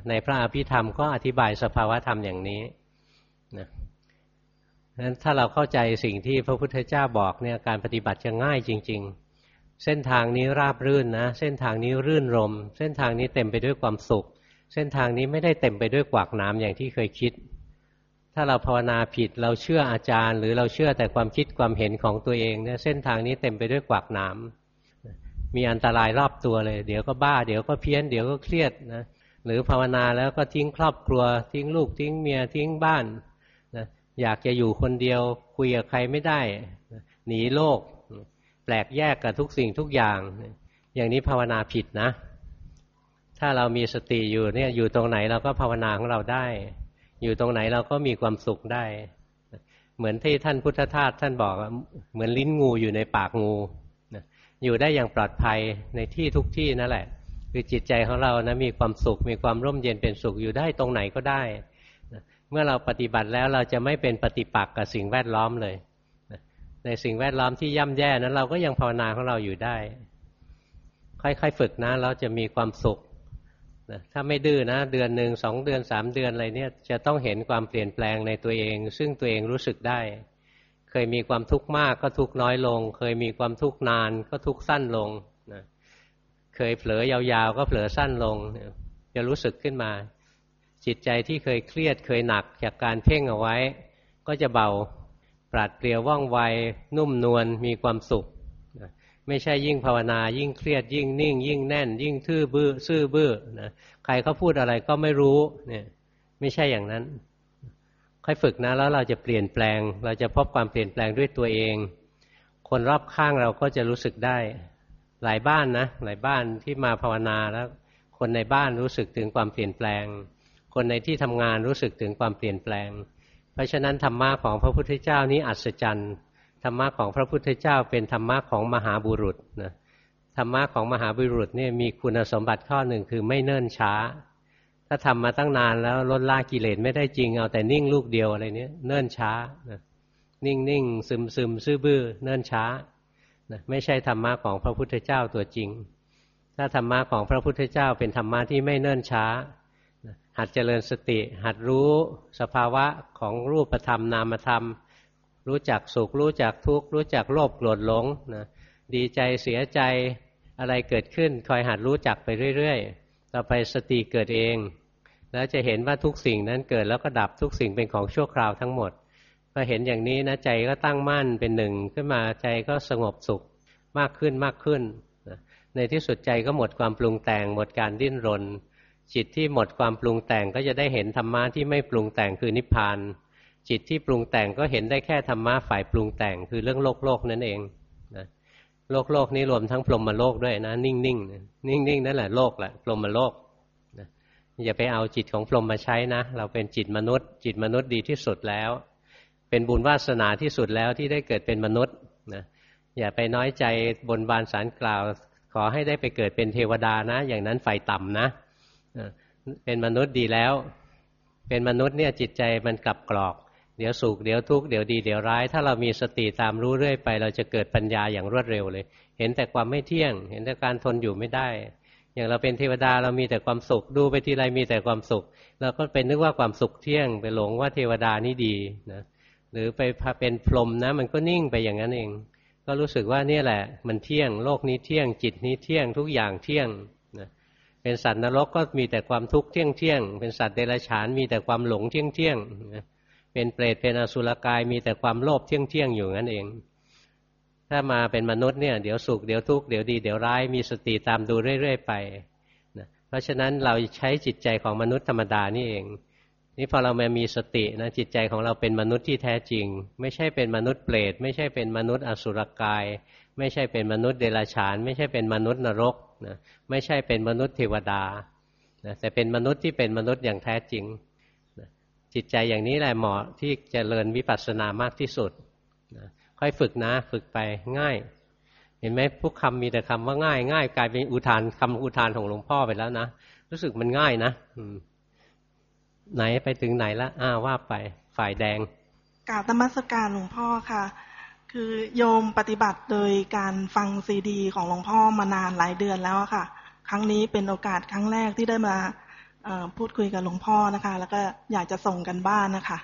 ในพระอภิธรรมก็อธิบายสภาวะธรรมอย่างนี้นะนั้นถ้าเราเข้าใจสิ่งที่พระพุทธเจ้าบอกเนี่ยการปฏิบัติจะง่ายจริง ๆ เส้นทางนี้ราบรื่นนะ เส้นทางนี้รื่นรม เส้นทางนี้เต็มไปด้วยความสุข เส้นทางนี้ไม่ได้เต็มไปด้วยกวากน้ำอย่างที่เคยคิด ถ้าเราภาวนาผิดเราเชื่ออาจารย์ หรือเราเชื่อแต่ความคิดความเห็นของตัวเองเนี่ยเส้นทางนี้เต็มไปด้วยกวากน้ำ มีอันตรายรอบตัวเลย เดี๋ยวก็บ้า เดี๋ยวก็เพี้ยน เดี๋ยวก็เครียดนะ หรือภาวนาแล้วก็ทิ้งครอบครัว ทิ้งลูก ทิ้งเมีย ทิ้งบ้านนะอยากจะอยู่คนเดียว คุยกับใครไม่ได้ หนีโลก แปลกแยกกับทุกสิ่งทุกอย่าง อย่างนี้ภาวนาผิดนะ ถ้าเรามีสติอยู่เนี่ย อยู่ตรงไหนเราก็ภาวนาของเราได้ อยู่ตรงไหนเราก็มีความสุขได้ เหมือนที่ท่านพุทธทาสท่านบอก เหมือนลิ้นงูอยู่ในปากงู อยู่ได้อย่างปลอดภัยในที่ทุกที่นั่นแหละ คือจิตใจของเรานะมีความสุข มีความร่มเย็นเป็นสุขอยู่ได้ตรงไหนก็ได้ เมื่อเราปฏิบัติแล้วเราจะไม่เป็นปฏิปักษ์กับสิ่งแวดล้อมเลย ในสิ่งแวดล้อมที่ย่ำแย่นั้นเราก็ยังภาวนาของเราอยู่ได้ ค่อยๆฝึกนะเราจะมีความสุขถ้าไม่ดื้อนะ เดือนหนึ่งสองเดือนสามเดือนอะไรเนี่ยจะต้องเห็นความเปลี่ยนแปลงในตัวเอง ซึ่งตัวเองรู้สึกได้ เคยมีความทุกข์มากก็ทุกข์น้อยลง เคยมีความทุกข์นานก็ทุกข์สั้นลงนะเคยเผลอยาวๆ ก็เผลอสั้นลง จะรู้สึกขึ้นมา จิตใจที่เคยเครียดเคยหนักจากการเพ่งเอาไว้ ก็จะเบาปราดเปรียวว่องไว นุ่มนวลมีความสุขไม่ใช่ยิ่งภาวนายิ่งเครียดยิ่งนิ่ง ยิ่งแน่น ยิ่งทื่อบื้อซื่อบื้อนะใครเขาพูดอะไรก็ไม่รู้เนี่ยไม่ใช่อย่างนั้น ค่อยฝึกนะแล้วเราจะเปลี่ยนแปลง เราจะพบความเปลี่ยนแปลงด้วยตัวเอง คนรอบข้างเราก็จะรู้สึกได้ หลายบ้านนะหลายบ้านที่มาภาวนาแล้ว คนในบ้านรู้สึกถึงความเปลี่ยนแปลง คนในที่ทำงานรู้สึกถึงความเปลี่ยนแปลง เพราะฉะนั้นธรรมะของพระพุทธเจ้านี้อัศจรรย์ธรรมะของพระพุทธเจ้าเป็นธรรมะของมหาบุรุษนะธรรมะของมหาบุรุษเนี่ยมีคุณสมบัติข้อหนึ่งคือไม่เนิ่นช้า ถ้าทำมาตั้งนานแล้วลดละกิเลสไม่ได้จริงเอาแต่นิ่งลูกเดียวอะไรเนี้ยเนิ่นช้านะนิ่งนิ่งซึมซึมซื่อบื้อเนิ่นช้านะไม่ใช่ธรรมะของพระพุทธเจ้าตัวจริง ถ้าธรรมะของพระพุทธเจ้าเป็นธรรมะที่ไม่เนิ่นช้าหัดเจริญสติ หัดรู้สภาวะของรูปธรรมนามธรรม รู้จักสุขรู้จักทุกข์รู้จักโลภโกรธหลงนะดีใจเสียใจอะไรเกิดขึ้น คอยหัดรู้จักไปเรื่อยๆ ต่อไปสติเกิดเอง แล้วจะเห็นว่าทุกสิ่งนั้นเกิดแล้วก็ดับทุกสิ่งเป็นของชั่วคราวทั้งหมดพอเห็นอย่างนี้นะใจก็ตั้งมั่นเป็นหนึ่งขึ้นมาใจก็สงบสุขมากขึ้นมากขึ้น ในที่สุดใจก็หมดความปรุงแต่ง หมดการดิ้นรน จิตที่หมดความปรุงแต่งก็จะได้เห็นธรรมะที่ไม่ปรุงแต่งคือนิพพาน จิตที่ปรุงแต่งก็เห็นได้แค่ธรรมะฝ่ายปรุงแต่งคือเรื่องโลกโลกนั่นเองนะโลกโลกนี้รวมทั้งพรหมโลกด้วยนะ นิ่งนิ่งนิ่งนิ่งนั่นแหละโลกแหละพรหมโลก อย่าไปเอาจิตของพรหมมาใช้นะ เราเป็นจิตมนุษย์ จิตมนุษย์ดีที่สุดแล้ว เป็นบุญวาสนาที่สุดแล้วที่ได้เกิดเป็นมนุษย์นะอย่าไปน้อยใจบนบานสารกล่าว ขอให้ได้ไปเกิดเป็นเทวดานะ อย่างนั้นไฟต่ำนะ เป็นมนุษย์ดีแล้ว เป็นมนุษย์เนี่ยจิตใจมันกลับกรอก เดี๋ยวสุขเดี๋ยวทุกข์เดี๋ยวดีเดี๋ยวร้าย ถ้าเรามีสติตามรู้เรื่อยไป เราจะเกิดปัญญาอย่างรวดเร็วเลย เห็นแต่ความไม่เที่ยง เห็นแต่การทนอยู่ไม่ได้ อย่างเราเป็นเทวดาเรามีแต่ความสุข ดูไปทีไรมีแต่ความสุข เราก็เป็นนึกว่าความสุขเที่ยง ไปหลงว่าเทวดานี่ดีนะหรือไปพาเป็นพรหมนะ มันก็นิ่งไปอย่างนั้นเอง ก็รู้สึกว่านี่แหละ มันเที่ยงโลกนี้เที่ยง จิตนี้เที่ยงทุกอย่างเที่ยงเป็นสัตว์นรกก็มีแต่ความทุกข์เที่ยงเที่ยงเป็นสัตว์เดรัจฉานมีแต่ความหลงเที่ยงเที่ยงเป็นเปรตเป็นอสุรกายมีแต่ความโลภเที่ยงเที่ยงอยู่นั่นเอง ถ้ามาเป็นมนุษย์เนี่ยเดี๋ยวสุขเดี๋ยวทุกข์เดี๋ยวดีเดี๋ยวร้ายมีสติตามดูเรื่อย ๆ ไปนะเพราะฉะนั้นเราใช้จิตใจของมนุษย์ธรรมดานี่เอง นี่พอเรามามีสตินะจิตใจของเราเป็นมนุษย์ที่แท้จริง ไม่ใช่เป็นมนุษย์เปรตไม่ใช่เป็นมนุษย์อสุรกาย ไม่ใช่เป็นมนุษย์เดรัจฉาน ไม่ใช่เป็นมนุษย์นรกนะไม่ใช่เป็นมนุษย์เทวดานะแต่เป็นมนุษย์ที่เป็นมนุษย์อย่างแท้จริงนะจิตใจอย่างนี้แหละเหมาะที่จเจริญวิปัสสนามากที่สุด ค่อยฝึกนะ ฝึกไปง่าย เห็นไหมพวกคำมีแต่คำว่าง่าย ง่ายกลายเป็นอุทานคำอุทานของหลวงพ่อไปแล้วนะรู้สึกมันง่ายนะอืมไหนไปถึงไหนละอ้าว่าไปฝ่ายแดงกาบธรรมสการหลวงพ่อค่ะ คือโยมปฏิบัติโดยการฟังซีดี ของหลวงพ่อมานานหลายเดือนแล้วอะค่ะ ครั้งนี้เป็นโอกาสครั้งแรกที่ได้มาพูดคุยกับหลวงพ่อนะคะ แล้วก็อยากจะส่งกันบ้านนะคะ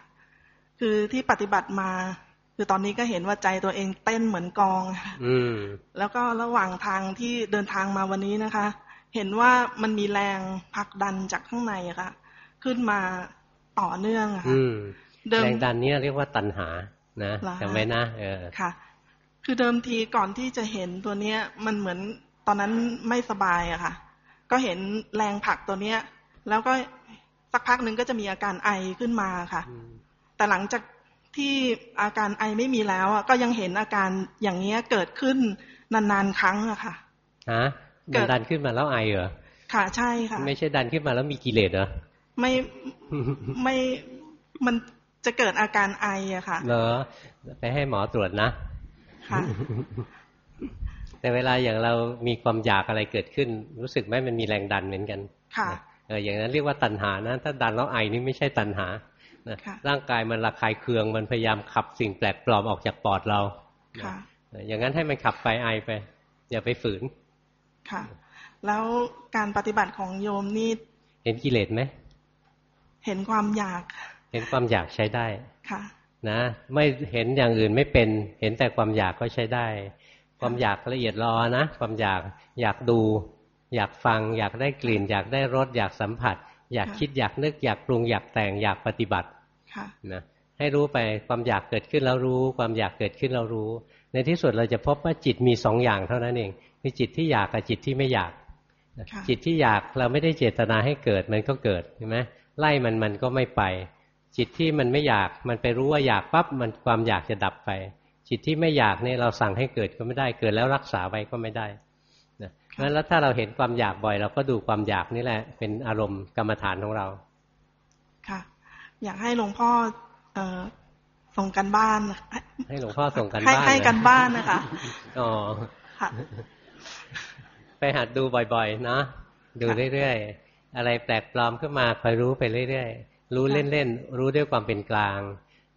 คือที่ปฏิบัติมา คือตอนนี้ก็เห็นว่าใจตัวเองเต้นเหมือนกลองค่ะอืมแล้วก็ระหว่างทางที่เดินทางมาวันนี้นะคะ เห็นว่ามันมีแรงผลักดันจากข้างในอะค่ะ ขึ้นมาต่อเนื่องอะค่ะอืมเดิมแรงดันเนี่ยเรียกว่าตัณหานะเหรอคะจำไว้นะเออค่ะ คือเดิมทีก่อนที่จะเห็นตัวเนี้ย มันเหมือนตอนนั้นไม่สบายอะค่ะ ก็เห็นแรงผลักตัวเนี้ย แล้วก็สักพักหนึ่งก็จะมีอาการไอขึ้นมาค่ะ แต่หลังจาก ที่อาการไอไม่มีแล้วอะก็ยังเห็นอาการอย่างเงี้ยเกิดขึ้นนานๆครั้งอะค่ะฮะเกิมันดดันขึ้นมาแล้วไอเหรอค่ะใช่ค่ะ ไม่ใช่ดันขึ้นมาแล้วมีกิเลสเหรอไม่ไม่มันจะเกิดอาการไออะค่ะเหรอไปให้หมอตรวจนะค่ะแต่เวลาอย่างเรามีความอยากอะไรเกิดขึ้น รู้สึกไหมมันมีแรงดันเหมือนกัน ค่ะเอออย่างนั้นเรียกว่าตัณหานะ ถ้าดันแล้วไอนี่ไม่ใช่ตัณหา นะค่ะร่างกายมันระคายเคืองมันพยายามขับสิ่งแปลกปลอมออกจากปอดเราค่ะเอออย่างนั้นให้มันขับไปไอไป อย่าไปฝืน ค่ะ แล้วการปฏิบัติของโยมนี่เห็นกิเลสไหมเห็นความอยาก เห็นความอยากใช้ได้ค่ะ นะ ไม่เห็นอย่างอื่นไม่เป็น เห็นแต่ความอยากก็ใช้ได้ ความอยากละเอียดรอนะความอยากอยากดู อยากฟัง อยากได้กลิ่น อยากได้รสอยากสัมผัส อยากค่ะคิดอยากนึกอยากปรุงอยากแต่งอยากปฏิบัติ ค่ะนะให้รู้ไปความอยากเกิดขึ้นแล้วรู้ ความอยากเกิดขึ้นแล้วรู้ ในที่สุดเราจะพบว่าจิตมีสองอย่างเท่านั้นเองคือจิตที่อยากกับจิตที่ไม่อยากนะค่ะจิตที่อยากเราไม่ได้เจตนาให้เกิดมันก็เกิดเห็นไหมไล่มันมันก็ไม่ไป จิตที่มันไม่อยากมันไปรู้ว่าอยากปั๊บมันความอยากจะดับไป จิตที่ไม่อยากเนี่ยเราสั่งให้เกิดก็ไม่ได้เกิดแล้วรักษาไว้ก็ไม่ได้นะงั้นแล้วถ้าเราเห็นความอยากบ่อย เราก็ดูความอยากนี่แหละ เป็นอารมณ์กรรมฐานของเราค่ะ อยากให้หลวงพ่อเอ่อส่งกันบ้านให้หลวงพ่อส่งกันให้บ้านให้เลยกันบ้านนะคะอ๋อค่ะไปหัดดูบ่อยๆนะดูเรื่อยๆอะไรแปลกปลอมขึ้นมาคอยรู้ไปเรื่อยๆรู้เล่นๆรู้ด้วยความเป็นกลาง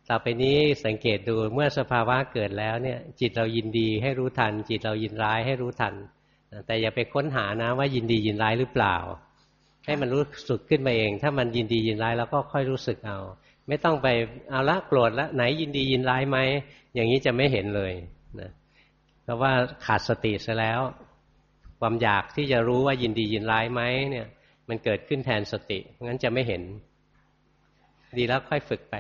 ต่อไปนี้สังเกตดูเมื่อสภาวะเกิดแล้วเนี่ย จิตเรายินดีให้รู้ทัน จิตเรายินร้ายให้รู้ทัน แต่อย่าไปค้นหานะว่ายินดียินร้ายหรือเปล่า ให้มันรู้สึกขึ้นมาเอง ถ้ามันยินดียินร้ายแล้วก็ค่อยรู้สึกเอา ไม่ต้องไปเอาละโกรธละไหนยินดียินร้ายไหมอย่างนี้จะไม่เห็นเลยนะเพราะว่าขาดสติซะแล้ว ความอยากที่จะรู้ว่ายินดียินร้ายไหมเนี่ย มันเกิดขึ้นแทนสติงั้นจะไม่เห็น ดีแล้วค่อยฝึกไป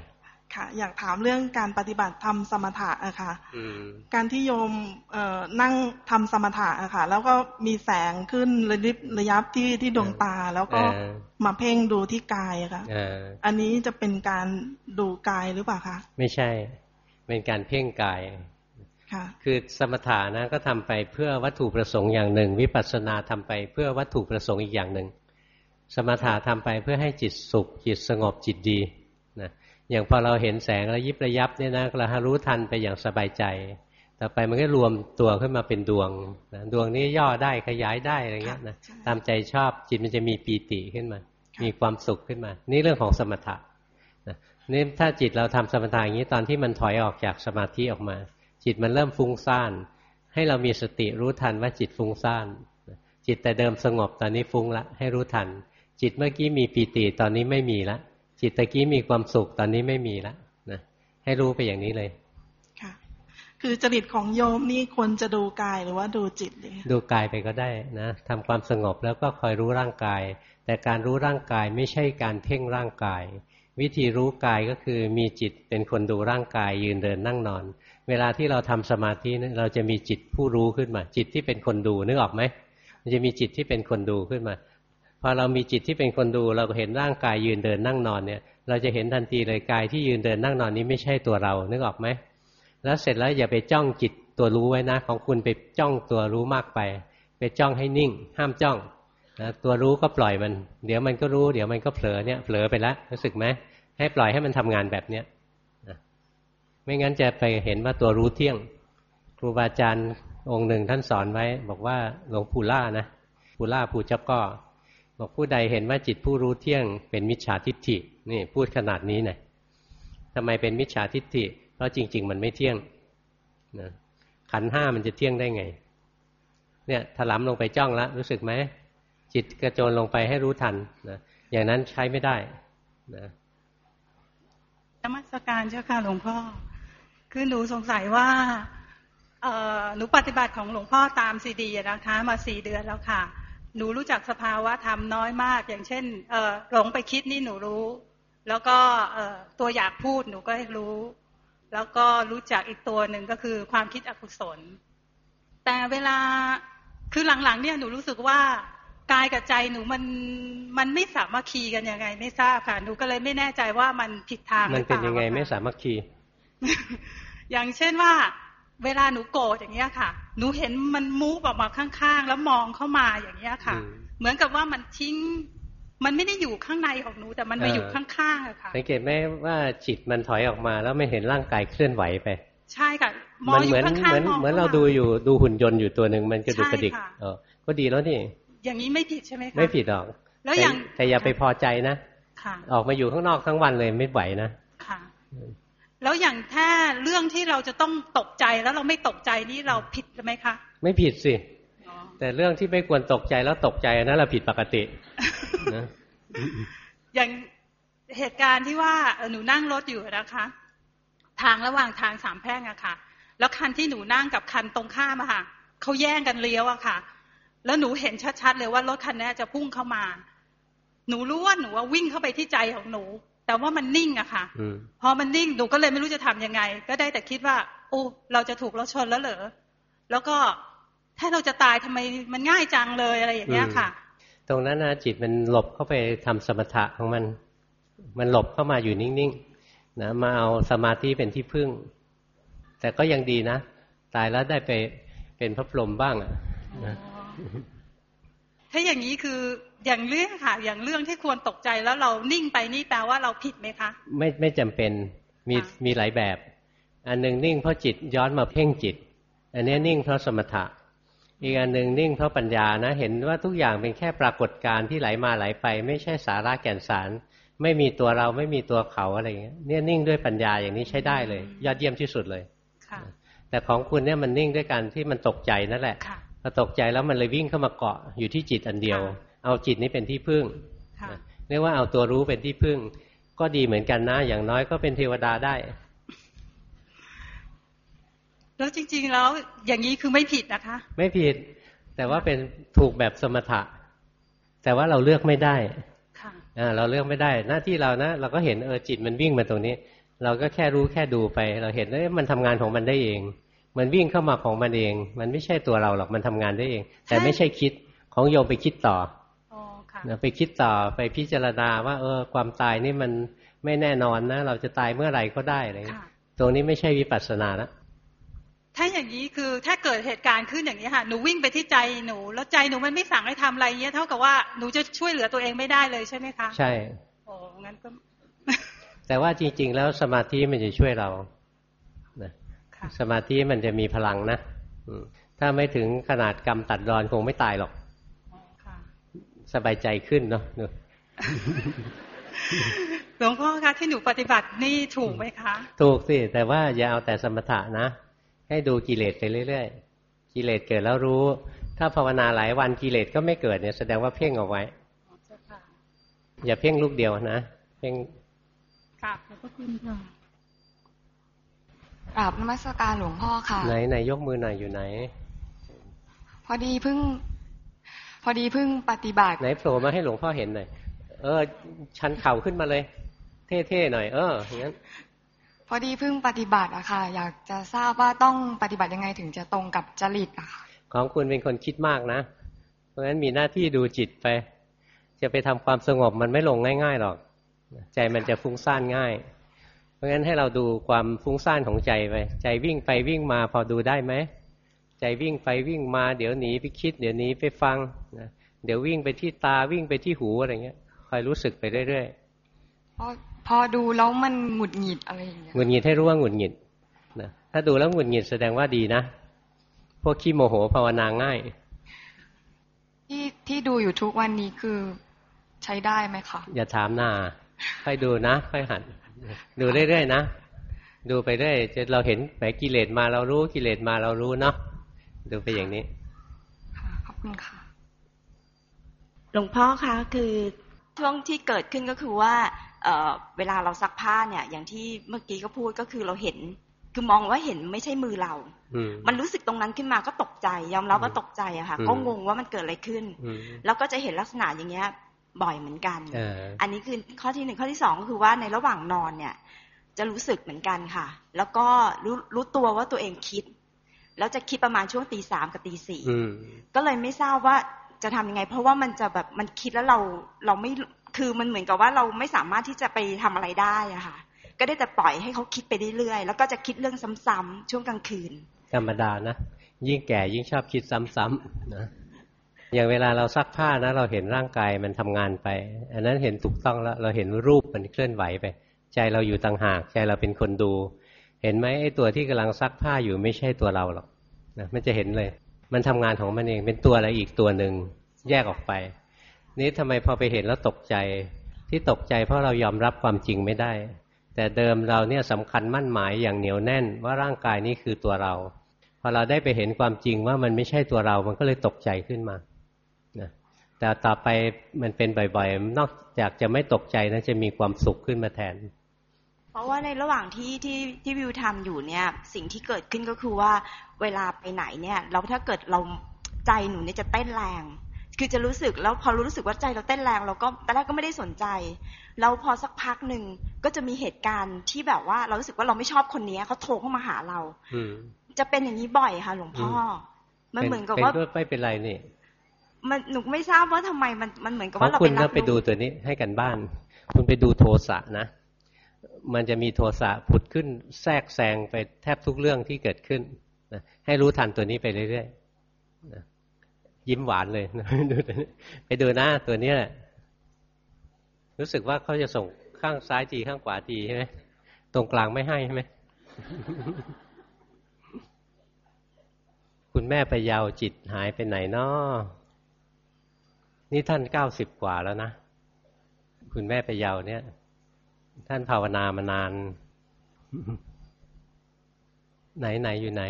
ค่ะ อยากถามเรื่องการปฏิบัติทำสมถะอะค่ะอืมการที่โยมเอ่อนั่งทำสมถะอะค่ะ แล้วก็มีแสงขึ้นระยิบระยับที่ที่ดวงตา แล้วก็เออมาเพ่งดูที่กายอะค่ะเอออันนี้จะเป็นการดูกายหรือเปล่าคะไม่ใช่ เป็นการเพ่งกายค่ะคือสมถะนะก็ทำไปเพื่อวัตถุประสงค์อย่างหนึ่ง วิปัสสนาทำไปเพื่อวัตถุประสงค์อีกอย่างหนึ่ง สมถะทำไปเพื่อให้จิตสุข จิตสงบจิตดีนะ อย่างพอเราเห็นแสงระยิบระยับเนี่ยนะเรารู้ทันไปอย่างสบายใจ ต่อไปมันก็รวมตัวขึ้นมาเป็นดวงนะดวงนี้ย่อได้ขยายได้อะไรเงี้ยนะใช่ตามใจชอบจิตมันจะมีปีติขึ้นมาค่ะมีความสุขขึ้นมา นี่เรื่องของสมถะนะนี่ถ้าจิตเราทำสมถะอย่างนี้ตอนที่มันถอยออกจากสมาธิออกมา จิตมันเริ่มฟุ้งซ่าน ให้เรามีสติรู้ทันว่าจิตฟุ้งซ่านจิตแต่เดิมสงบตอนนี้ฟุ้งละให้รู้ทัน จิตเมื่อกี้มีปีติตอนนี้ไม่มีละ จิตตะกี้มีความสุขตอนนี้ไม่มีละนะให้รู้ไปอย่างนี้เลย ค่ะ คือจริตของโยมนี่ควรจะดูกายหรือว่าดูจิตเลยดูกายไปก็ได้นะทำความสงบแล้วก็คอยรู้ร่างกาย แต่การรู้ร่างกายไม่ใช่การเพ่งร่างกาย วิธีรู้กายก็คือมีจิตเป็นคนดูร่างกายยืนเดินนั่งนอน เวลาที่เราทำสมาธิเนี่ยเราจะมีจิตผู้รู้ขึ้นมา จิตที่เป็นคนดูนึกออกไหมมันจะมีจิตที่เป็นคนดูขึ้นมา พอเรามีจิตที่เป็นคนดู เราก็เห็นร่างกายยืนเดินนั่งนอนเนี่ย เราจะเห็นทันทีเลยกายที่ยืนเดินนั่งนอนนี้ไม่ใช่ตัวเรานึกออกไหมแล้วเสร็จแล้วอย่าไปจ้องจิตตัวรู้ไว้นะ ของคุณไปจ้องตัวรู้มากไป ไปจ้องให้นิ่ง ห้ามจ้องนะตัวรู้ก็ปล่อยมัน เดี๋ยวมันก็รู้เดี๋ยวมันก็เผลอเนี่ยเผลอไปแล้วรู้สึกไหมให้ปล่อยให้มันทำงานแบบเนี้ยไม่งั้นจะไปเห็นว่าตัวรู้เที่ยง ครูบาอาจารย์องค์หนึ่งท่านสอนไว้ บอกว่าหลวงปู่ล่านะปู่ล่าปู่เจ้าก็ บอกผู้ใดเห็นว่าจิตผู้รู้เที่ยงเป็นมิจฉาทิฏฐินี่พูดขนาดนี้นะทำไมเป็นมิจฉาทิฏฐิ เพราะจริง ๆ มันไม่เที่ยงนะขันห้ามันจะเที่ยงได้ไง เนี่ยถลำลงไปจ้องแล้วรู้สึกไหมจิตกระโจนลงไปให้รู้ทันนะอย่างนั้นใช้ไม่ได้นะนมัสการเจ้าค่ะหลวงพ่อ คือหนูสงสัยว่าเออหนูปฏิบัติของหลวงพ่อตามซีดีนะคะ มาสี่เดือนแล้วค่ะ หนูรู้จักสภาวะธรรมน้อยมาก อย่างเช่น เออหลงไปคิดนี่หนูรู้ แล้วก็เออตัวอยากพูดหนูก็รู้ แล้วก็รู้จักอีกตัวหนึ่งก็คือความคิดอกุศล แต่เวลาคือหลังๆเนี่ยหนูรู้สึกว่ากายกับใจหนูมันมันไม่สามารถคีกันยังไง ไม่ทราบค่ะหนูก็เลยไม่แน่ใจว่ามันผิดทางมันเป็นยังไงไม่สามารถคี อย่างเช่นว่า เวลาหนูโกรธอย่างเงี้ยค่ะ หนูเห็นมันมูฟออกมาข้างๆ แล้วมองเข้ามาอย่างเงี้ยค่ะ เหมือนกับว่ามันทิ้ง มันไม่ได้อยู่ข้างในของหนูแต่มันไปอยู่ข้างๆอะค่ะ สังเกตไหมว่าจิตมันถอยออกมา แล้วไม่เห็นร่างกายเคลื่อนไหวไป ใช่ค่ะมองอยู่ข้างๆเหมือนเหมือนเราดูอยู่ดูหุ่นยนต์อยู่ตัวหนึ่งมันกระดุกกระดิกเออก็ดีแล้วนี่อย่างนี้ไม่ผิดใช่ไหมคะไม่ผิดหรอก แล้วอย่างแต่อย่าไปพอใจนะค่ะออกมาอยู่ข้างนอกทั้งวันเลยไม่ไหวนะค่ะ แล้วอย่างถ้าเรื่องที่เราจะต้องตกใจแล้วเราไม่ตกใจนี่เราผิดไหมคะ ไม่ผิดสิ แต่เรื่องที่ไม่ควรตกใจแล้วตกใจนั้นเราผิดปกตินะอย่างเหตุการณ์ที่ว่าหนูนั่งรถอยู่นะคะ ทางระหว่างทางสามแพร่งอะค่ะ แล้วคันที่หนูนั่งกับคันตรงข้ามอะค่ะเขาแย่งกันเลี้ยวอะค่ะ แล้วหนูเห็นชัดๆเลยว่ารถคันนี้จะพุ่งเข้ามา หนูรู้ว่าหนูว่าวิ่งเข้าไปที่ใจของหนู แต่ว่ามันนิ่งอะค่ะพอมันนิ่งหนูก็เลยไม่รู้จะทํำยังไง ก็ได้แต่คิดว่า โอ้เราจะถูกรถชนแล้วเหรอแล้วก็ถ้าเราจะตายทำไมมันง่ายจังเลยอะไรอย่างเงี้ยค่ะ ตรงนั้นนะจิตมันหลบเข้าไปทำสมถะของมัน มันหลบเข้ามาอยู่นิ่งๆนะมาเอาสมาธิเป็นที่พึ่ง แต่ก็ยังดีนะ ตายแล้วได้ไปเป็นพระพรหมบ้างอะ ถ้าอย่างนี้คืออย่างเรื่องค่ะ อย่างเรื่องที่ควรตกใจแล้วเรานิ่งไปนี่แปลว่าเราผิดไหมคะ ไม่ไม่จำเป็นมีมีหลายแบบ อันหนึ่งนิ่งเพราะจิตย้อนมาเพ่งจิต อันนี้นิ่งเพราะสมถะ อีกอันหนึ่งนิ่งเพราะปัญญานะ เห็นว่าทุกอย่างเป็นแค่ปรากฏการณ์ที่ไหลมาไหลไป ไม่ใช่สาระแก่นสาร ไม่มีตัวเราไม่มีตัวเขาอะไรอย่างเงี้ยเนี่ยนิ่งด้วยปัญญาอย่างนี้ใช้ได้เลย ยอดเยี่ยมที่สุดเลยแต่ของคุณเนี่ยมันนิ่งด้วยการที่มันตกใจนั่นแหละ พอตกใจแล้วมันเลยวิ่งเข้ามาเกาะอยู่ที่จิตอันเดียว เอาจิตนี้เป็นที่พึ่งเรียกว่าเอาตัวรู้เป็นที่พึ่ง ก็ดีเหมือนกันนะ อย่างน้อยก็เป็นเทวดาได้ แล้วจริง ๆ แล้วอย่างนี้คือไม่ผิดนะคะ ไม่ผิด แต่ว่าเป็นถูกแบบสมถะ แต่ว่าเราเลือกไม่ได้ค่ะเราเลือกไม่ได้หน้าที่เรานะเราก็เห็นเออจิตมันวิ่งมาตรงนี้ เราก็แค่รู้แค่ดูไป เราเห็นว่ามันทำงานของมันได้เอง มันวิ่งเข้ามาของมันเอง มันไม่ใช่ตัวเราหรอกมันทำงานได้เอง แต่ไม่ใช่คิดของโยมไปคิดต่อไปคิดต่อไปพิจารณาว่า เออ ความตายนี่มันไม่แน่นอนนะ เราจะตายเมื่อไหร่ก็ได้อะไรตรงนี้ไม่ใช่วิปัสสนาละถ้าอย่างนี้คือถ้าเกิดเหตุการณ์ขึ้นอย่างนี้ค่ะหนูวิ่งไปที่ใจหนู แล้วใจหนูมันไม่สั่งให้ทำอะไรเงี้ยเท่ากับว่าหนูจะช่วยเหลือตัวเองไม่ได้เลยใช่ไหมคะ ใช่โอ้งั้นก็แต่ว่าจริง ๆ แล้วสมาธิมันจะช่วยเรา สมาธิมันจะมีพลังนะถ้าไม่ถึงขนาดกรรมตัดรอนคงไม่ตายหรอกสบายใจขึ้นเนาะหลวงพ่อคะที่หนูปฏิบัตินี่ถูกไหมคะ ถูกสิ แต่ว่าอย่าเอาแต่สมถะนะ ให้ดูกิเลสไปเรื่อยๆ กิเลสเกิดแล้วรู้ ถ้าภาวนาหลายวันกิเลสก็ไม่เกิดเนี่ยแสดงว่าเพ่งเอาไว้ อย่าเพ่งลูกเดียวนะ เพ่งกราบขอบพระคุณค่ะ กราบนมัสการหลวงพ่อค่ะ ไหนไหนยกมือหน่อยอยู่ไหน พอดีเพิ่ง พอดีเพิ่งปฏิบัติ ไหนโผล่มาให้หลวงพ่อเห็นหน่อยเออ ชันเข่าขึ้นมาเลย เท่ๆหน่อย เอออย่างนั้นพอดีเพิ่งปฏิบัติอะค่ะ อยากจะทราบว่าต้องปฏิบัติยังไงถึงจะตรงกับจริตอะค่ะของคุณเป็นคนคิดมากนะ เพราะฉะนั้นมีหน้าที่ดูจิตไป จะไปทำความสงบมันไม่ลงง่าย ๆหรอก ใจมันจะฟุ้งซ่านง่าย เพราะงั้นให้เราดูความฟุ้งซ่านของใจไป ใจวิ่งไปวิ่งมาพอดูได้ไหม ใจวิ่งไปวิ่งมา เดี๋ยวหนีไปคิด เดี๋ยวหนีไปฟังนะเดี๋ยววิ่งไปที่ตาวิ่งไปที่หูอะไรเงี้ยคอยรู้สึกไปเรื่อยๆพอพอดูแล้วมันหงุดหงิดอะไรอย่างเงี้ยหงุดหงิดให้รู้ว่าหงุดหงิดถ้าดูแล้วหงุดหงิดแสดงว่าดีนะพวกขี้โมโหภาวนาง่าย ที่ที่ดูอยู่ทุกวันนี้คือใช้ได้ไหมคะอย่าถามหน้าค่อยดูนะค่อยหัด ดูเรื่อยๆนะดูไปเรื่อยจะเราเห็นแหมกิเลสมาเรารู้กิเลสมาเรารู้เนาะดูไปอย่างนี้ขอบคุณค่ะ หลวงพ่อคะคือช่วงที่เกิดขึ้นก็คือว่าเอ่อเวลาเราซักผ้าเนี่ย อย่างที่เมื่อกี้ก็พูดก็คือเราเห็น คือมองว่าเห็นไม่ใช่มือเราอืมมันรู้สึกตรงนั้นขึ้นมาก็ตกใจ ยอมรับว่าตกใจอะค่ะอืมก็งงว่ามันเกิดอะไรขึ้นอืมแล้วก็จะเห็นลักษณะอย่างเงี้ย บ่อยเหมือนกันเอออันนี้คือข้อที่หนึ่งข้อที่สองก็คือว่าในระหว่างนอนเนี่ย จะรู้สึกเหมือนกันค่ะ แล้วก็รู้รู้ตัวว่าตัวเองคิด แล้วจะคิดประมาณช่วงตีสามกับตีสี่อืมก็เลยไม่ทราบว่าจะทำยังไง เพราะว่ามันจะแบบมันคิดแล้วเราเราไม่คือมันเหมือนกับว่าเราไม่สามารถที่จะไปทำอะไรได้อะค่ะ ก็ได้แต่ปล่อยให้เขาคิดไปเรื่อยๆแล้วก็จะคิดเรื่องซ้ำๆช่วงกลางคืนธรรมดานะยิ่งแก่ยิ่งชอบคิดซ้ำๆนะ อย่างเวลาเราซักผ้านะ เราเห็นร่างกายมันทำงานไป อันนั้นเห็นถูกต้องแล้ว เราเห็นรูปมันเคลื่อนไหวไป ใจเราอยู่ต่างหาก ใจเราเป็นคนดู เห็นไหมไอ้ตัวที่กำลังซักผ้าอยู่ไม่ใช่ตัวเราหรอกนะมันจะเห็นเลย มันทำงานของมันเองเป็นตัวอะไรอีกตัวหนึ่งแยกออกไป นี่ทำไมพอไปเห็นแล้วตกใจ ที่ตกใจเพราะเรายอมรับความจริงไม่ได้ แต่เดิมเราเนี่ยสำคัญมั่นหมายอย่างเหนียวแน่นว่าร่างกายนี้คือตัวเรา พอเราได้ไปเห็นความจริงว่ามันไม่ใช่ตัวเรา มันก็เลยตกใจขึ้นมา แต่ต่อไปมันเป็นบ่อยๆ นอกจากจะไม่ตกใจนะจะมีความสุขขึ้นมาแทน เพราะว่าในระหว่างที่ที่ที่วิวทำอยู่เนี่ย สิ่งที่เกิดขึ้นก็คือว่าเวลาไปไหนเนี่ยเราถ้าเกิดเราใจหนูเนี่ยจะเต้นแรง คือจะรู้สึกแล้วพอรู้สึกว่าใจเราเต้นแรงเราก็ตอนแรกก็ไม่ได้สนใจ แล้วพอสักพักหนึ่งก็จะมีเหตุการณ์ที่แบบว่าเรารู้สึกว่าเราไม่ชอบคนนี้เขาโทรเข้ามาหาเราอืมจะเป็นอย่างนี้บ่อยค่ะ หลวงพ่ออมันเหมือนกับเป็นว่าด้วยไม่เป็นไรนี่ มันหนูไม่ทราบว่าทำไมมันมันเหมือนกับเพว่าราะเราคุไปณรัก็บไปดูรู้ตัวนี้ให้กันบ้าน คุณไปดูโทสะนะ มันจะมีโทสะผุดขึ้นแทรกแซงไปแทบทุกเรื่องที่เกิดขึ้นนะให้รู้ทันตัวนี้ไปเรื่อยๆนะยิ้มหวานเลยนะดูตัวนี้ไปดูหน้าตัวเนี้ยแหละรู้สึกว่าเขาจะส่งข้างซ้ายทีข้างขวาทีใช่ไหมตรงกลางไม่ให้ใช่ไหมคุณแม่ไปยาวจิตหายไปไหนนาะ นี่ท่านเก้าสิบกว่าแล้วนะ คุณแม่ไปยาวเนี่ย ท่านภาวนามานาน ไหนไหนอยู่ไหน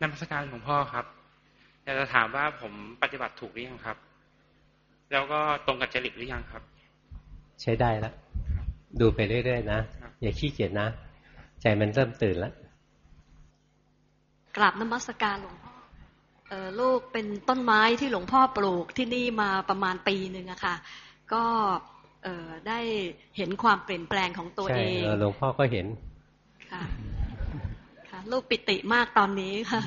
นมัสการหลวงพ่อครับอยากจะถามว่าผมปฏิบัติถูกหรือยังครับ แล้วก็ตรงกับจริตหรือยังครับ ใช้ได้แล้วดูไปเรื่อยๆนะ อย่าขี้เกียจนะ ใจมันเริ่มตื่นแล้วกราบนมัสการหลวงพ่อเออ ลูกเป็นต้นไม้ที่หลวงพ่อปลูกที่นี่มาประมาณปีหนึ่งอะค่ะ ก็เออได้เห็นความเปลี่ยนแปลงของตัวใช่เองเออหลวงพ่อก็เห็นค่ะค่ะลูกปิติมากตอนนี้ค่ะ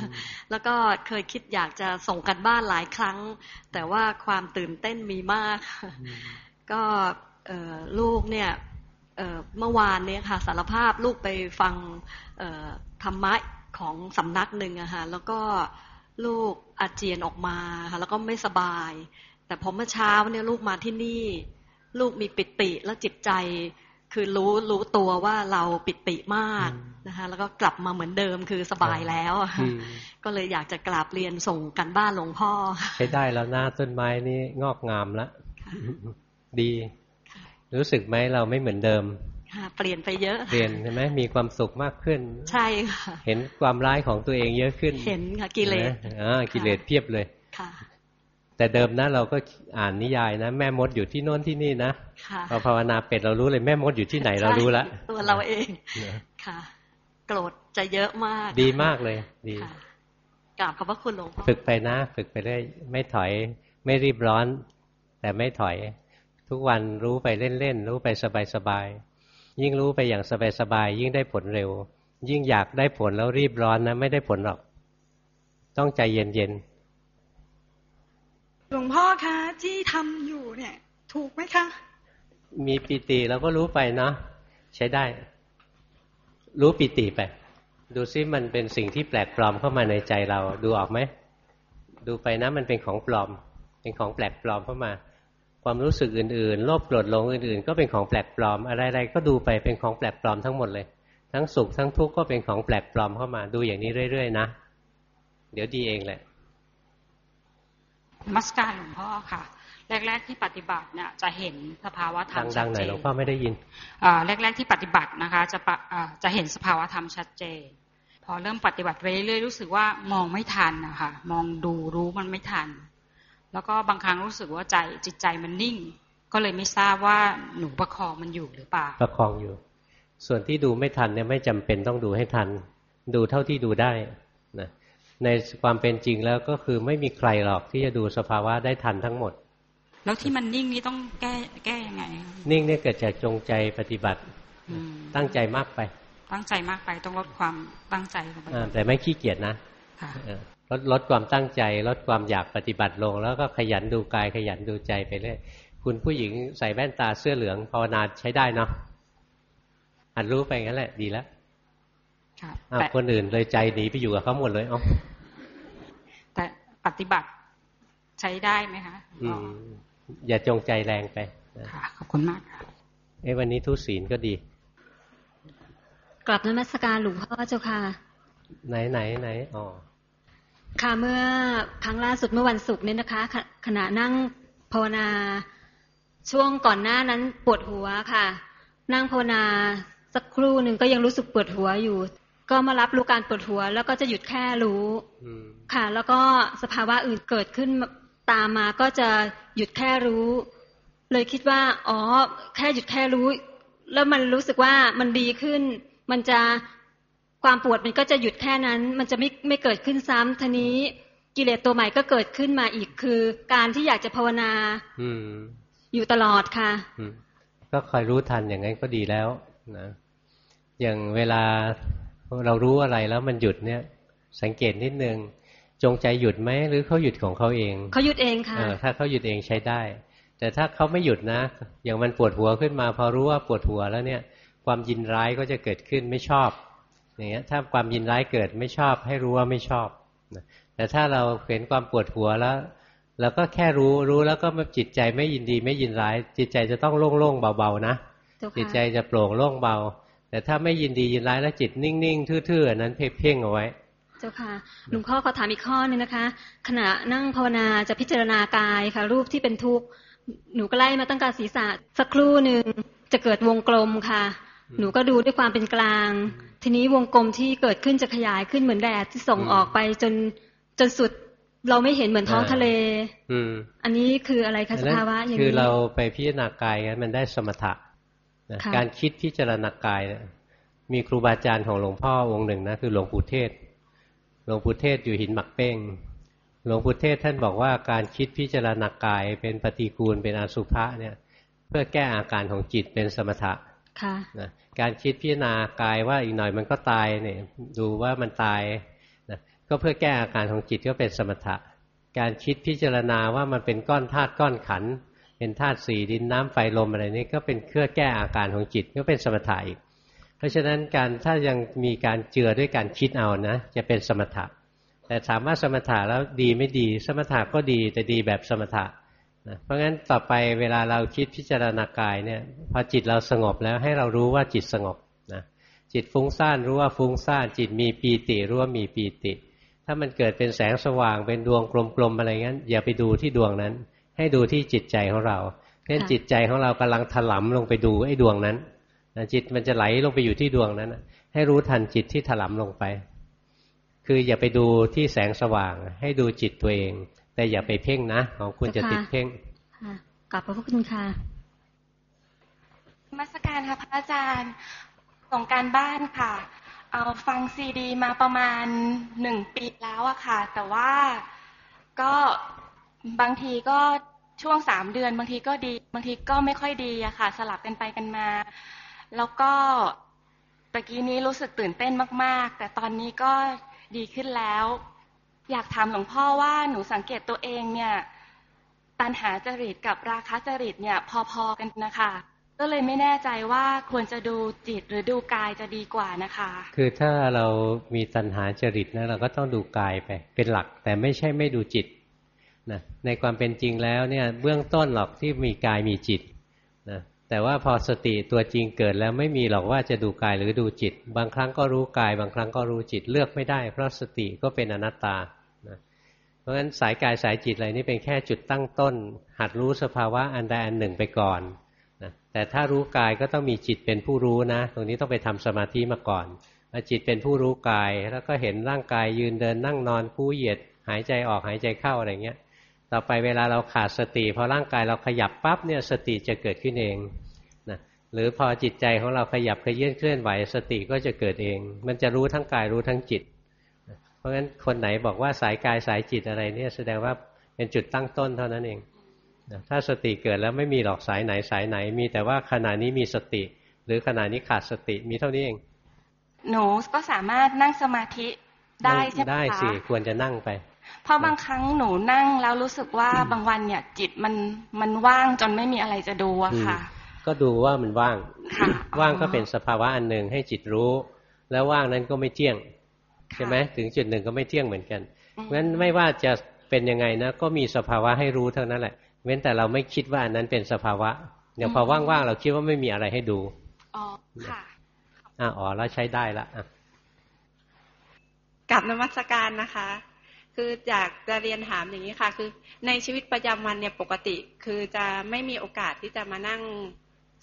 แล้วก็เคยคิดอยากจะส่งกันบ้านหลายครั้ง แต่ว่าความตื่นเต้นมีมาก ก็เอ่อลูกเนี่ยเอ่อเมื่อวานเนี่ยค่ะสารภาพลูกไปฟังเอ่อธรรมะของสำนักหนึ่งอะค่ะแล้วก็ ลูกอาเจียนออกมาค่ะแล้วก็ไม่สบาย แต่พอเมื่อเช้าเนี่ยลูกมาที่นี่ ลูกมีปิติและจิตใจ คือรู้รู้ตัวว่าเราปิติมากนะคะแล้วก็กลับมาเหมือนเดิมคือสบายแล้วอะค่ะอืมก็เลยอยากจะกราบเรียนส่งกันบ้านหลวงพ่อ ใช้ได้แล้วหน้าต้นไม้นี่งอกงามแล้วดี รู้สึกไหมเราไม่เหมือนเดิมค่ะ เปลี่ยนไปเยอะ เปลี่ยนใช่ไหมมีความสุขมากขึ้น ใช่ค่ะ เห็นความร้ายของตัวเองเยอะขึ้น เห็นค่ะกิเลสห็นไหมอ่ากิเลสเพียบเลยค่ะ แต่เดิมนะเราก็อ่านนิยายนะ แม่มดอยู่ที่โน้นที่นี่นะค่ะพอภาวนาเป็ดเรารู้เลยแม่มดอยู่ที่ไหนเรารู้ละใช่ตัวเราเองนะค่ะ โกรธจะเยอะมาก ดีมากเลย ดีค่ะกราบขอบพระคุณหลวงพ่อฝึกไปนะ ฝึกไปได้ไม่ถอย ไม่รีบร้อน แต่ไม่ถอย ทุกวันรู้ไปเล่นๆรู้ไปสบายๆ ยิ่งรู้ไปอย่างสบายๆยิ่งได้ผลเร็ว ยิ่งอยากได้ผลแล้วรีบร้อนนะ ไม่ได้ผลหรอก ต้องใจเย็นหลวงพ่อคะที่ทำอยู่เนี่ย ถูกไหมคะๆมีปิติเราก็รู้ไปเนาะใช้ได้ รู้ปิติไปดูซิมันเป็นสิ่งที่แปลกปลอมเข้ามาในใจเราดูออกไหมดูไปนะมันเป็นของปลอม เป็นของแปลกปลอมเข้ามา ความรู้สึกอื่นๆ โลภโกรธหลงอื่นๆ ก็เป็นของแปลกปลอม อะไรๆ ก็ดูไปเป็นของแปลกปลอมทั้งหมดเลยททั้งสุขทั้งทุกข์ก็เป็นของแปลกปลอมเข้ามาดูอย่างนี้เรื่อยๆ นะ เดี๋ยวดีเองแหละ มัสการหลวงพ่อค่ะ แรก ๆ ที่ปฏิบัติเนี่ยจะเห็นสภาวะธรรมชัดเจนดังๆหน่อยหลวงพ่อไม่ได้ยินแรก ๆ ที่ปฏิบัตินะคะ จะจะเห็นสภาวะธรรมชัดเจน พอเริ่มปฏิบัติไปเรื่อยๆรู้สึกว่ามองไม่ทันนะคะมองดูรู้มันไม่ทัน แล้วก็บางครั้งรู้สึกว่าใจจิตใจมันนิ่ง ก็เลยไม่ทราบว่าหนูประคองมันอยู่หรือเปล่าประคองอยู่ ส่วนที่ดูไม่ทันเนี่ยไม่จำเป็นต้องดูให้ทัน ดูเท่าที่ดูได้นะในความเป็นจริงแล้วก็คือไม่มีใครหรอกที่จะดูสภาวะได้ทันทั้งหมด แล้วที่มันนิ่งนี่ต้องแก้แก้ยังไง นิ่งเนี่ยเกิดจากจงใจปฏิบัติตั้งใจมากไป ตั้งใจมากไปต้องลดความตั้งใจลงไปแต่ไม่ขี้เกียจนะ ลดลดความตั้งใจ ลดความอยากปฏิบัติลง แล้วก็ขยันดูกายขยันดูใจไปเรื่อยคุณผู้หญิงใส่แว่นตาเสื้อเหลืองภาวนาใช้ได้เนาะหัดรู้ไปงั้นแหละ ดีแล้วคนอื่นเลยใจหนีไปอยู่กับเขาหมดเลยอ๋อแต่ปฏิบัติใช้ได้ไหมคะอย่าจงใจแรงไปค่ะขอบคุณมากค่ะเอ้วันนี้ทุศีลก็ดี กลับนมัสการหลวงพ่อเจ้าค่ะ ไหนไหนไหนอ๋อ ค่ะเมื่อครั้งล่าสุดเมื่อวันศุกร์เนี่ยนะคะ ขณะนั่งภาวนาช่วงก่อนหน้านั้นปวดหัวค่ะ นั่งภาวนาสักครู่หนึ่งก็ยังรู้สึกปวดหัวอยู่ ก็มารับรู้การปวดหัว แล้วก็จะหยุดแค่รู้ค่ะ แล้วก็สภาวะอื่นเกิดขึ้นตามมาก็จะหยุดแค่รู้ เลยคิดว่า อ๋อ แค่หยุดแค่รู้ แล้วมันรู้สึกว่ามันดีขึ้น มันจะ ความปวดมันก็จะหยุดแค่นั้น มันจะไม่ไม่เกิดขึ้นซ้ำทีนี้กิเลสตัวใหม่ก็เกิดขึ้นมาอีกคือ การที่อยากจะภาวนา อือยู่ตลอดค่ะก็คอยรู้ทันอย่างนั้นก็ดีแล้วนะอย่างเวลาเรารู้อะไรแล้วมันหยุดเนี่ย สังเกตนิดนึงจงใจหยุดไหมหรือเขาหยุดของเขาเองเขาหยุดเองค่ะถ้าเขาหยุดเองใช้ได้ แต่ถ้าเขาไม่หยุดนะ อย่างมันปวดหัวขึ้นมา พอรู้ว่าปวดหัวแล้วเนี่ย ความยินร้ายก็จะเกิดขึ้นไม่ชอบ อย่างเงี้ยถ้าความยินร้ายเกิดไม่ชอบ ให้รู้ว่าไม่ชอบแต่ถ้าเราเห็นความปวดหัวแล้วเราก็แค่รู้รู้แล้วก็จิตใจไม่ยินดีไม่ยินร้าย จิตใจจะต้องโล่งๆเบาๆนะจิตใจจะโปร่งโล่งเบา แต่ถ้าไม่ยินดียินร้ายแล้วจิตนิ่งๆทื่อๆนั้นเพ่งเอาไว้ เจ้าค่ะหลวงพ่อขอถามอีกข้อนึงนะคะ ขณะนั่งภาวนาจะพิจารณากายค่ะ รูปที่เป็นทุกข์หนูก็ไล่มาตั้งแต่ศีรษะสักครู่หนึ่งจะเกิดวงกลมค่ะ หนูก็ดูด้วยความเป็นกลาง ทีนี้วงกลมที่เกิดขึ้นจะขยายขึ้นเหมือนแดดที่ส่งออกไปจนจนสุดเราไม่เห็นเหมือนท้องทะเล อืม อันนี้คืออะไรคะสภาวะอย่างนี้คือเราไปพิจารณากายกันมันได้สมถะนะการคิดพิจารณากายเนี่ยมีครูบาอาจารย์ของหลวงพ่อองค์หนึ่งนะคือหลวงปู่เทศ หลวงปู่เทศอยู่หินหมักเป้ง หลวงปู่เทศท่านบอกว่าการคิดพิจารณากายเป็นปฏิกูลเป็นอสุภะเนี่ย เพื่อแก้อาการของจิตเป็นสมถะ นะการคิดพิจารณากายว่าอีกหน่อยมันก็ตายเนี่ยดูว่ามันตายนะก็เพื่อแก้อาการของจิตก็เป็นสมถะ การคิดพิจารณาว่ามันเป็นก้อนธาตุก้อนขัน เป็นธาตุสี่ดินน้ำไฟลมอะไรนี่ก็เป็นเครื่องแก้อาการของจิตก็เป็นสมถะอีก เพราะฉะนั้นการถ้ายังมีการเจือด้วยการคิดเอานะ จะเป็นสมถะ แต่ถามว่าสมถะแล้วดีไม่ดี สมถะก็ดีแต่ดีแบบสมถะ นะเพราะงั้นต่อไปเวลาเราคิดพิจารณากายเนี่ยพอจิตเราสงบแล้วให้เรารู้ว่าจิตสงบนะจิตฟุ้งซ่านรู้ว่าฟุ้งซ่านจิตมีปีติรู้ว่ามีปีติ ถ้ามันเกิดเป็นแสงสว่างเป็นดวงกลมๆอะไรงั้น อย่าไปดูที่ดวงนั้น ให้ดูที่จิตใจของเราเช่นจิตใจของเรากำลังถลำลงไปดูไอ้ดวงนั้นจิตมันจะไหลลงไปอยู่ที่ดวงนั้นให้รู้ทันจิตที่ถลำลงไป คืออย่าไปดูที่แสงสว่าง ให้ดูจิตตัวเอง แต่อย่าไปเพ่งนะของคุณจะติดเพ่งกลับพระคุณค่ะมาสการค่ะพระอาจารย์ส่งการบ้านค่ะ เอาฟังซีดี มาประมาณหนึ่งปีแล้วอะค่ะ แต่ว่าก็บางทีก็ช่วงสามเดือน บางทีก็ดี บางทีก็ไม่ค่อยดีอะค่ะ สลับกันไปกันมา แล้วก็ตะกี้นี้รู้สึกตื่นเต้นมาก ๆ แต่ตอนนี้ก็ดีขึ้นแล้ว อยากถามหลวงพ่อว่าหนูสังเกตตัวเองเนี่ย ตันหาจริตกับราคะจริตเนี่ยพอๆกันนะคะ ก็เลยไม่แน่ใจว่าควรจะดูจิตหรือดูกายจะดีกว่านะคะ คือถ้าเรามีตัณหาจริตนะเราก็ต้องดูกายไป เป็นหลักแต่ไม่ใช่ไม่ดูจิตนะในความเป็นจริงแล้วเนี่ยเบื้องต้นหรอกที่มีกายมีจิตนะแต่ว่าพอสติตัวจริงเกิดแล้วไม่มีหรอกว่าจะดูกายหรือดูจิต บางครั้งก็รู้กาย บางครั้งก็รู้จิตเลือกไม่ได้ เพราะสติก็เป็นอนัตตา เพราะฉะนั้นสายกายสายจิตอะไรนี่เป็นแค่จุดตั้งต้น หัดรู้สภาวะอันใดอันหนึ่งไปก่อนนะแต่ถ้ารู้กายก็ต้องมีจิตเป็นผู้รู้นะ ตรงนี้ต้องไปทำสมาธิมาก่อนจิตเป็นผู้รู้กาย แล้วก็เห็นร่างกายยืนเดินนั่งนอนคู่เหยียด หายใจออกหายใจเข้าอะไรเงี้ย ต่อไปเวลาเราขาดสติพอร่างกายเราขยับปั๊บเนี่ยสติจะเกิดขึ้นเองนะหรือพอจิตใจของเราขยับขยื่นเคลื่อนไหวสติก็จะเกิดเอง มันจะรู้ทั้งกายรู้ทั้งจิต ราะฉะนั้นคนไหนบอกว่าสายกายสายจิตอะไรเนี่ยแสดงว่าเป็นจุดตั้งต้นเท่านั้นเองถ้าสติเกิดแล้วไม่มีหลอกสายไหนสายไหน มีแต่ว่าขณะนี้มีสติ หรือขณะนี้ขาดสติมีเท่านี้เอง หนูก็สามารถนั่งสมาธิได้ใช่ไหมคะได้สิควรจะนั่งไป เพราะบางครั้งหนูนั่งแล้วรู้สึกว่าบางวันเนี่ยจิตมันมันว่างจนไม่มีอะไรจะดูอะค่ะ ก็ดูว่ามันว่างว่างก็เป็นสภาวะอันหนึ่งให้จิตรู้ แล้วว่างนั้นก็ไม่เที่ยง ใช่ไหมถึงจุดหนึ่งก็ไม่เที่ยงเหมือนกันงั้นไม่ว่าจะเป็นยังไงนะ ก็มีสภาวะให้รู้เท่านั้นแหละเว้นแต่เราไม่คิดว่าอันนั้นเป็นสภาวะอย่างพอว่างๆเราคิดว่าไม่มีอะไรให้ดูอ๋อค่ะอ๋อแล้วใช้ได้ละกับนมัสการนะคะ คืออยากจะเรียนถามอย่างนี้ค่ะ คือในชีวิตประจำวันเนี่ยปกติ คือจะไม่มีโอกาสที่จะมานั่ง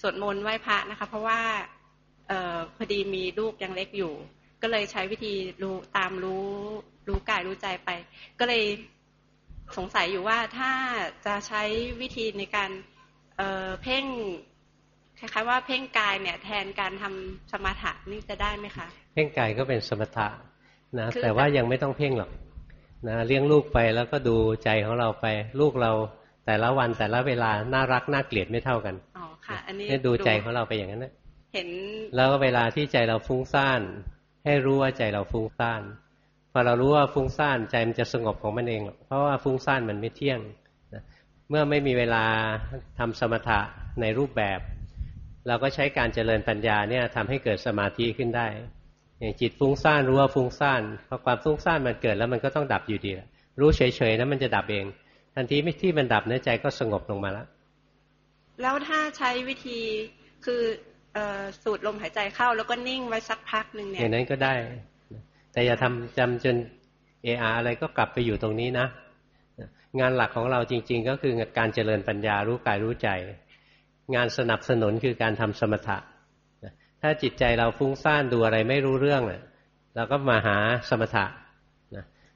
สวดมนต์ไหว้พระนะคะ เพราะว่าเออพอดีมีลูกยังเล็กอยู่ ก็เลยใช้วิธีรู้ตามรู้รู้กายรู้ใจไป ก็เลยสงสัยอยู่ว่าถ้าจะใช้วิธีในการเเพ่งคล้ายๆว่าเพ่งกายเนี่ยแทนการทำสมาธินี่จะได้ไหมคะ เพ่งกายก็เป็นสมถะนะแต่ว่ายังไม่ต้องเพ่งหรอกนะเลี้ยงลูกไปแล้วก็ดูใจของเราไปลูกเราแต่ละวันแต่ละเวลาน่ารักน่าเกลียดไม่เท่ากันอ๋อค่ะ อันนี้ดูใจของเราไปอย่างนั้นนะเห็นแล้วเวลาที่ใจเราฟุ้งซ่าน ให้รู้ว่าใจเราฟุ้งซ่านพอเรารู้ว่าฟุ้งซ่านใจมันจะสงบของมันเอง เพราะว่าฟุ้งซ่านมันไม่เที่ยงเมื่อไม่มีเวลาทำสมถะในรูปแบบ เราก็ใช้การเจริญปัญญาเนี่ยทำให้เกิดสมาธิขึ้นได้ อย่างจิตฟุ้งซ่านรู้ว่าฟุ้งซ่านพอความฟุ้งซ่านมันเกิดแล้วมันก็ต้องดับอยู่ดีรู้เฉยๆแล้วมันจะดับเอง ทันทีที่มันดับเนื้อใจก็สงบลงมาแล้วแล้วถ้าใช้วิธีคือ สูดลมหายใจเข้าแล้วก็นิ่งไว้สักพักหนึ่งเนี่ยอย่างนั้นก็ได้ แต่อย่าทำจำจนเออาอะไรก็กลับไปอยู่ตรงนี้นะ งานหลักของเราจริง ๆ ก็คือการเจริญปัญญารู้กายรู้ใจ งานสนับสนุนคือการทำสมถะถ้าจิตใจเราฟุ้งซ่านดูอะไรไม่รู้เรื่องเราก็มาหาสมถะ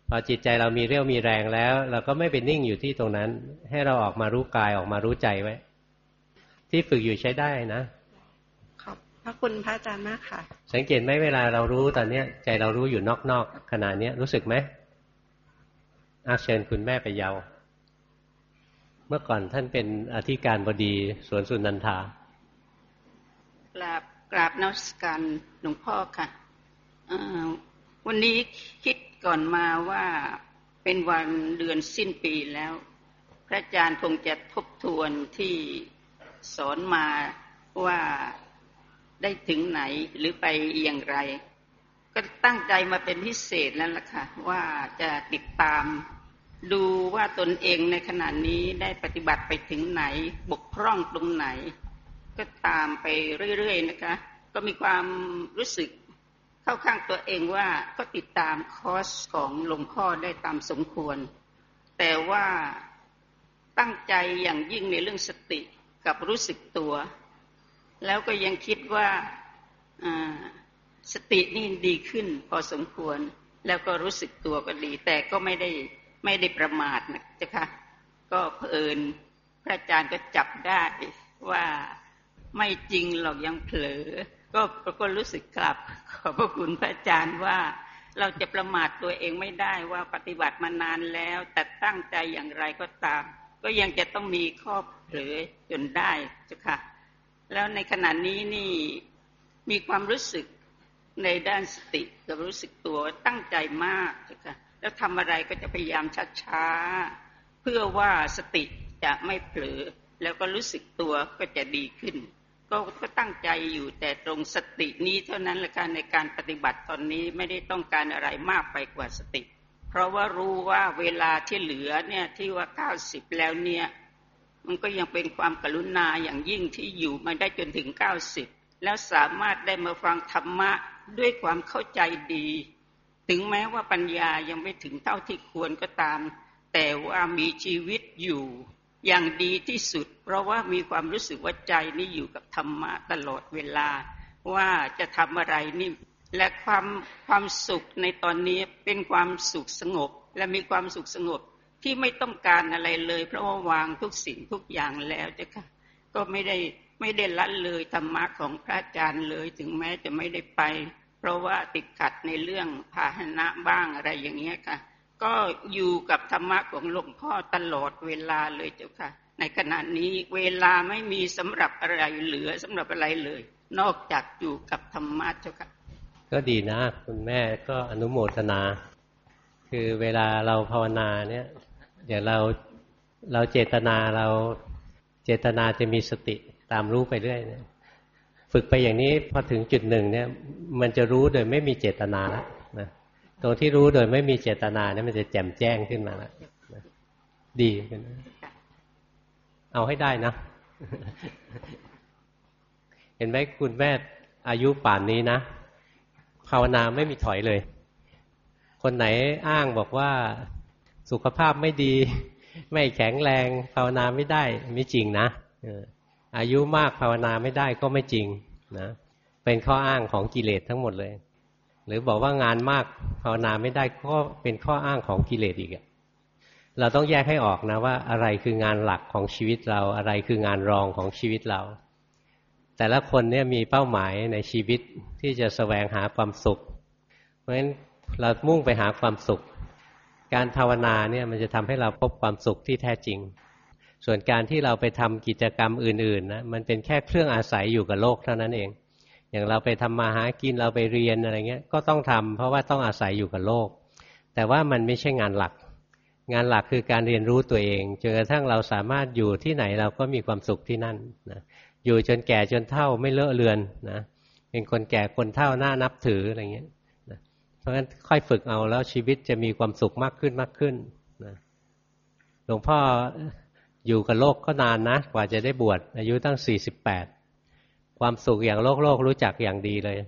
พอจิตใจเรามีเรี่ยวมีแรงแล้ว เราก็ไม่ไปนิ่งอยู่ที่ตรงนั้น ให้เราออกมารู้กายออกมารู้ใจไว้ ที่ฝึกอยู่ใช้ได้นะ พระคุณพระอาจารย์มากค่ะ สังเกตไหมเวลาเรารู้ตอนเนี้ย ใจเรารู้อยู่นอกๆขณะเนี้ยรู้สึกไหมอาเชิญคุณแม่ไปเยาว์เมื่อก่อนท่านเป็นอธิการบดีสวนสุนันทากราบกราบนักการหลวงพ่อค่ะวันนี้คิดก่อนมาว่าเป็นวันเดือนสิ้นปีแล้ว พระอาจารย์คงจะทบทวนที่สอนมาว่า ได้ถึงไหนหรือไปอย่างไร ก็ตั้งใจมาเป็นพิเศษแล้วล่ะค่ะ ว่าจะติดตาม ดูว่าตนเองในขณะนี้ได้ปฏิบัติไปถึงไหน บกพร่องตรงไหน ก็ตามไปเรื่อยๆนะคะ ก็มีความรู้สึกเข้าข้างตัวเองว่าก็ติดตามคอร์สของหลวงพ่อได้ตามสมควร แต่ว่าตั้งใจอย่างยิ่งในเรื่องสติกับรู้สึกตัว แล้วก็ยังคิดว่าสตินี่ดีขึ้น พอสมควร แล้วก็รู้สึกตัวก็ดี แต่ก็ไม่ได้ไม่ได้ประมาทนะจ๊ะคะก็เพลินพระอาจารย์ก็จับได้ว่าไม่จริงหรอกยังเผลอ ก็ก็รู้สึกกลับ ขอบพระคุณพระอาจารย์ว่าเราจะประมาทตัวเองไม่ได้ว่าปฏิบัติมานานแล้ว แต่ตั้งใจอย่างไรก็ตาม ก็ยังจะต้องมีข้อเผลอจนได้จ้ะค่ะ แล้วในขณะนี้นี่มีความรู้สึกในด้านสติกับรู้สึกตัวตั้งใจมากจ้ะค่ะแล้วทำอะไรก็จะพยายามช้าๆ เพื่อว่าสติจะไม่เผลอ แล้วก็รู้สึกตัวก็จะดีขึ้น ก็ก็ตั้งใจอยู่แต่ตรงสตินี้เท่านั้นละการในการปฏิบัติตอนนี้ไม่ได้ต้องการอะไรมากไปกว่าสติ เพราะว่ารู้ว่าเวลาที่เหลือเนี่ยที่ว่าเก้าสิบแล้วเนี่ย มันก็ยังเป็นความกรุณาอย่างยิ่งที่อยู่มาได้จนถึงเก้าสิบแล้วสามารถได้มาฟังธรรมะด้วยความเข้าใจดี ถึงแม้ว่าปัญญายังไม่ถึงเท่าที่ควรก็ตาม แต่ว่ามีชีวิตอยู่อย่างดีที่สุด เพราะว่ามีความรู้สึกว่าใจนี่อยู่กับธรรมะตลอดเวลา ว่าจะทำอะไรนี่และความความสุขในตอนนี้เป็นความสุขสงบ และมีความสุขสงบ ที่ไม่ต้องการอะไรเลย เพราะว่าวางทุกสิ่งทุกอย่างแล้วจ้ะค่ะ ก็ไม่ได้ไม่ได้ละเลยธรรมะของพระอาจารย์เลยถึงแม้จะไม่ได้ไป เพราะว่าติดขัดในเรื่องพาหนะบ้างอะไรอย่างเงี้ยค่ะ ก็อยู่กับธรรมะของหลวงพ่อตลอดเวลาเลยเจ้าค่ะ ในขณะนี้เวลาไม่มีสำหรับอะไรเหลือสำหรับอะไรเลย นอกจากอยู่กับธรรมะเจ้าค่ะ ก็ดีนะ คุณแม่ก็อนุโมทนา คือเวลาเราภาวนาเนี่ย เดี๋ยวเราเราเจตนาเราเจตนาจะมีสติตามรู้ไปเรื่อยนี่ยฝึกไปอย่างนี้พอถึงจุดหนึ่งเนี่ย มันจะรู้โดยไม่มีเจตนาแล้วนะตรงที่รู้โดยไม่มีเจตนาเนี่ยมันจะแจ่มแจ้งขึ้นมาแล้วดีกันเอาให้ได้นะ เห็นไหมคุณแม่อายุป่านนี้นะภาวนาไม่มีถอยเลย คนไหนอ้างบอกว่า สุขภาพไม่ดี ไม่แข็งแรงภาวนาไม่ได้ไม่จริงนะอายุมากภาวนาไม่ได้ก็ไม่จริงนะเป็นข้ออ้างของกิเลสทั้งหมดเลย หรือบอกว่างานมากภาวนาไม่ได้ก็เป็นข้ออ้างของกิเลสอีกเราต้องแยกให้ออกนะว่าอะไรคืองานหลักของชีวิตเราอะไรคืองานรองของชีวิตเรา แต่ละคนเนี่ยมีเป้าหมายในชีวิตที่จะสแสวงหาความสุข เพราะฉะนั้นเรามุ่งไปหาความสุข การภาวนาเนี่ยมันจะทำให้เราพบความสุขที่แท้จริง ส่วนการที่เราไปทำกิจกรรมอื่นๆนะมันเป็นแค่เครื่องอาศัยอยู่กับโลกเท่านั้นเอง อย่างเราไปทำมาหากินเราไปเรียนอะไรเงี้ยก็ต้องทำเพราะว่าต้องอาศัยอยู่กับโลก แต่ว่ามันไม่ใช่งานหลัก งานหลักคือการเรียนรู้ตัวเองจนกระทั่งเราสามารถอยู่ที่ไหนเราก็มีความสุขที่นั่นนะอยู่จนแก่จนเท่าไม่เลอะเลือนนะเป็นคนแก่คนเท่าหน้านับถืออะไรเงี้ย ราะฉะนั้นค่อยฝึกเอาแล้วชีวิตจะมีความสุขมากขึ้นมากขึ้นนะหลวงพ่ออยู่กับโลกก็นานนะ กว่าจะได้บวชอายุตั้งสี่สิบแปดความสุขอย่างโลกโลกรู้จักอย่างดีเลย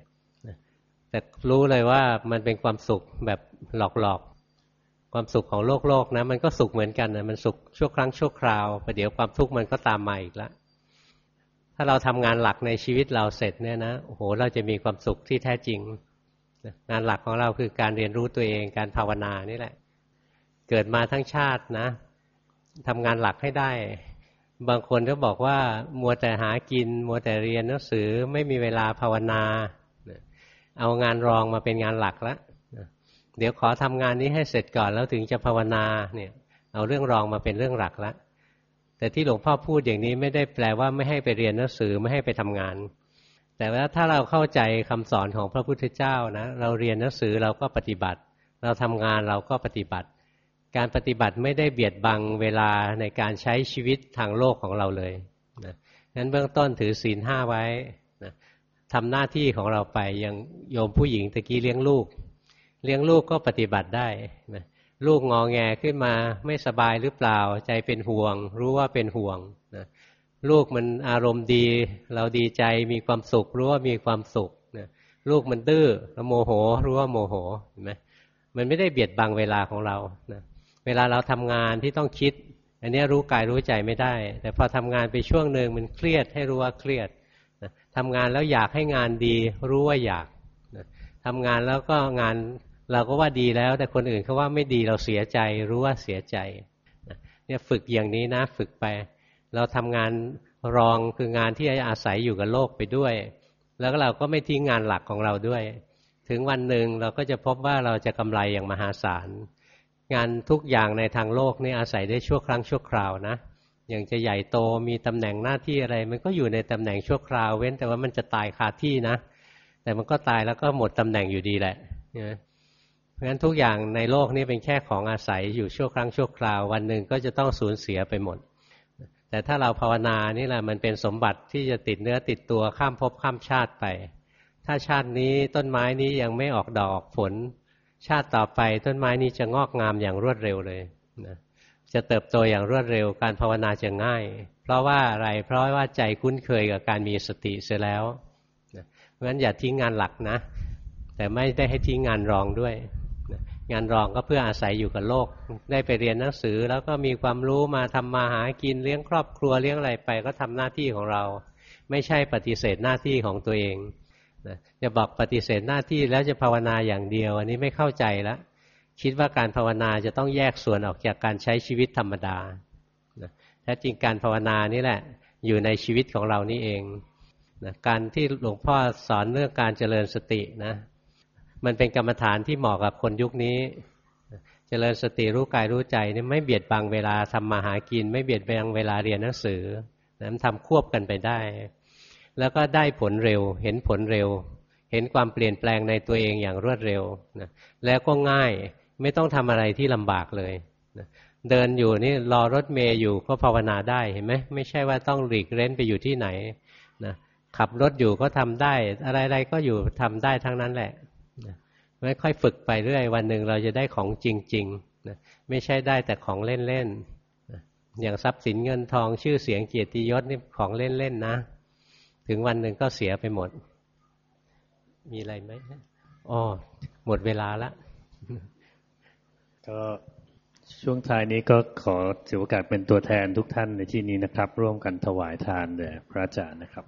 แต่รู้เลยว่ามันเป็นความสุขแบบหลอกๆ ความสุขของโลกโลกนะ มันก็สุขเหมือนกันนะมันสุขชั่วครั้งชั่วคราวประเดี๋ยวความทุกข์มันก็ตามมาอีกแล้วถ้าเราทำงานหลักในชีวิตเราเสร็จเนี่ยนะโอ้โหเราจะมีความสุขที่แท้จริง งานหลักของเราคือการเรียนรู้ตัวเองการภาวนานี่แหละ เกิดมาทั้งชาตินะทำงานหลักให้ได้ บางคนก็บอกว่ามัวแต่หากิน มัวแต่เรียนหนังสือไม่มีเวลาภาวนา เอางานรองมาเป็นงานหลักแล้วเดี๋ยวขอทำงานนี้ให้เสร็จก่อนแล้วถึงจะภาวนาเนี่ยเอาเรื่องรองมาเป็นเรื่องหลักแล้วแต่ที่หลวงพ่อพูดอย่างนี้ไม่ได้แปลว่าไม่ให้ไปเรียนหนังสือไม่ให้ไปทำงาน แต่ว่าถ้าเราเข้าใจคำสอนของพระพุทธเจ้านะเราเรียนหนังสือเราก็ปฏิบัติ เราทำงานเราก็ปฏิบัติ การปฏิบัติไม่ได้เบียดบังเวลาในการใช้ชีวิตทางโลกของเราเลยนะนั้นเบื้องต้นถือศีลห้าไว้นะทำหน้าที่ของเราไปยังโยมผู้หญิงตะกี้เลี้ยงลูก เลี้ยงลูกก็ปฏิบัติได้นะลูกงอแงขึ้นมาไม่สบายหรือเปล่าใจเป็นห่วง รู้ว่าเป็นห่วงนะ ลูกมันอารมณ์ดี เราดีใจมีความสุข รู้ว่ามีความสุขนะลูกมันดื้อแล้วโมโห รู้ว่าโมโหเห็นไหมมันไม่ได้เบียดบังเวลาของเรานะเวลาเราทำงานที่ต้องคิด อันนี้รู้กายรู้ใจไม่ได้ แต่พอทำงานไปช่วงหนึ่งมันเครียดให้รู้ว่าเครียดทำงานแล้วอยากให้งานดี รู้ว่าอยากทำงานแล้วก็งานเราก็ว่าดีแล้ว แต่คนอื่นเขาว่าไม่ดีเราเสียใจ รู้ว่าเสียใจเนี่ยฝึกอย่างนี้นะ ฝึกไป เราทำงานรองคืองานที่อาศัยอยู่กับโลกไปด้วย แล้วเราก็ไม่ทิ้งงานหลักของเราด้วย ถึงวันหนึ่งเราก็จะพบว่าเราจะกำไรอย่างมหาศาล งานทุกอย่างในทางโลกนี่อาศัยได้ชั่วครั้งชั่วคราวนะ อย่างจะใหญ่โตมีตำแหน่งหน้าที่อะไร มันก็อยู่ในตำแหน่งชั่วคราว เว้นแต่ว่ามันจะตายคาที่นะ แต่มันก็ตายแล้วก็หมดตำแหน่งอยู่ดีแหละเพราะฉะนั้นทุกอย่างในโลกนี้เป็นแค่ของอาศัยอยู่ชั่วครั้งชั่วคราว วันหนึ่งก็จะต้องสูญเสียไปหมด แต่ถ้าเราภาวนานี่แหละมันเป็นสมบัติที่จะติดเนื้อติดตัวข้ามภพข้ามชาติไป ถ้าชาตินี้ต้นไม้นี้ยังไม่ออกดอกผล ชาติต่อไปต้นไม้นี้จะงอกงามอย่างรวดเร็วเลยนะจะเติบโตอย่างรวดเร็วการภาวนาจะง่าย เพราะว่าอะไรเพราะว่าใจคุ้นเคยกับการมีสติเสียแล้วเพราะฉะนั้นอย่าทิ้งงานหลักนะ แต่ไม่ได้ให้ทิ้งงานรองด้วย งานรองก็เพื่ออาศัยอยู่กับโลก ได้ไปเรียนหนังสือ แล้วก็มีความรู้มาทำมาหากินเลี้ยงครอบครัวเลี้ยงอะไรไป ก็ทำหน้าที่ของเรา ไม่ใช่ปฏิเสธหน้าที่ของตัวเองจะบอกปฏิเสธหน้าที่แล้วจะภาวนาอย่างเดียว อันนี้ไม่เข้าใจล้วคิดว่าการภาวนาจะต้องแยกส่วนออกจากการใช้ชีวิตธรรมดาแท้จริงการภาวนานี่แหละ อยู่ในชีวิตของเรานี่เองนะการที่หลวงพ่อสอนเรื่องการเจริญสตินะ มันเป็นกรรมฐานที่เหมาะกับคนยุคนี้ เจริญสติรู้กายรู้ใจนี่ไม่เบียดบังเวลาทำมาหากิน ไม่เบียดบังเวลาเรียนหนังสือนะมันทำควบกันไปได้ แล้วก็ได้ผลเร็ว เห็นผลเร็ว เห็นความเปลี่ยนแปลงในตัวเองอย่างรวดเร็วนะแล้วก็ง่ายไม่ต้องทำอะไรที่ลำบากเลยเดินอยู่นี่รอรถเมย์อยู่ก็ภาวนาได้เห็นไหมไม่ใช่ว่าต้องหลีกเล้นไปอยู่ที่ไหนนะขับรถอยู่ก็ทำได้ อะไรๆก็อยู่ทำได้ทั้งนั้นแหละ ไม่ค่อยฝึกไปเรื่อยวันหนึ่งเราจะได้ของจริงๆนะไม่ใช่ได้แต่ของเล่นๆนะอย่างทรัพย์สินเงินทองชื่อเสียงเกียรติยศนี่ของเล่นๆนะ ถึงวันหนึ่งก็เสียไปหมด มีอะไรไหมอ๋อหมดเวลาแล้วก็ช่วงท้ายนี้ก็ขอถือโอกาสเป็นตัวแทนทุกท่านในที่นี้นะครับ ร่วมกันถวายทานแด่พระอาจารย์นะครับ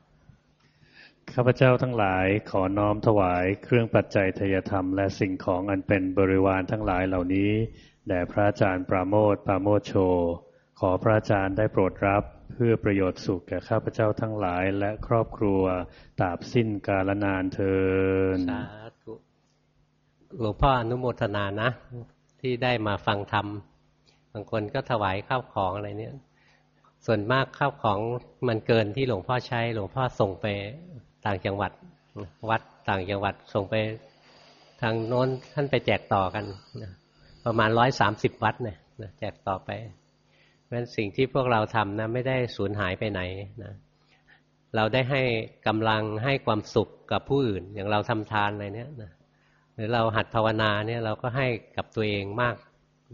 ข้าพเจ้าทั้งหลายขอน้อมถวายเครื่องปัจจัยทยธรรม และสิ่งของอันเป็นบริวารทั้งหลายเหล่านี้แด่พระอาจารย์ปราโมทปราโมทโช ขอพระอาจารย์ได้โปรดรับเพื่อประโยชน์สุขแก่ข้าพเจ้าทั้งหลายและครอบครัวตราบสิ้นกาลนานเทินสาธุหลวงพ่ออนุโมทนานะ ที่ได้มาฟังธรรม บางคนก็ถวายข้าวของอะไรเนี่ย ส่วนมากข้าวของมันเกินที่หลวงพ่อใช้ หลวงพ่อส่งไป ต่างจังหวัด วัดต่างจังหวัดส่งไปทางโน้นท่านไปแจกต่อกันประมาณร้อยสามสิบวัดเนี่ยแจกต่อไปเพราะฉะนั้นสิ่งที่พวกเราทำนะไม่ได้สูญหายไปไหนนะเราได้ให้กำลังให้ความสุขกับผู้อื่น อย่างเราทำทานอะไรเนี่ยนะรือเราหัดภาวนาเนี่ยเราก็ให้กับตัวเองมาก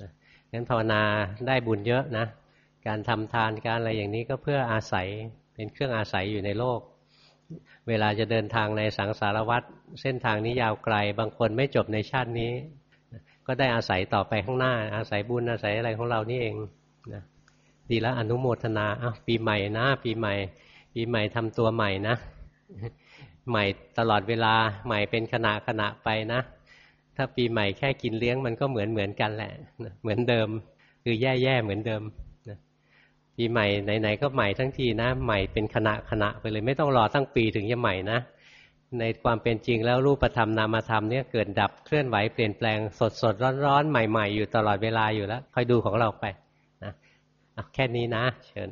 นะงั้นภาวนาได้บุญเยอะนะ การทำทานการอะไรอย่างนี้ก็เพื่ออาศัยเป็นเครื่องอาศัยอยู่ในโลก เวลาจะเดินทางในสังสารวัฏเส้นทางนี้ยาวไกล บางคนไม่จบในชาตินี้ ก็ได้อาศัยต่อไปข้างหน้า อาศัยบุญอาศัยอะไรของเรานี่เองนะดีแล้วอนุโมทนาอ้าวปีใหม่นะ ปีใหม่ ปีใหม่ทำตัวใหม่นะ ใหม่ตลอดเวลาใหม่เป็นขณะขณะไปนะ ถ้าปีใหม่แค่กินเลี้ยงมันก็เหมือนเหมือนกันแหละ เหมือนเดิม คือแย่ๆเหมือนเดิม ปีใหม่ไหนๆก็ใหม่ทั้งทีนะ ใหม่เป็นขณะขณะไปเลย ไม่ต้องรอตั้งปีถึงจะใหม่นะ ในความเป็นจริงแล้วรูปธรรมนามธรรมเนี่ยเกิดดับเคลื่อนไหวเปลี่ยนแปลงสดสดร้อนร้อนใหม่ๆ อยู่ตลอดเวลาอยู่แล้วคอยดูของเราไปนะแค่นี้นะ เชิญ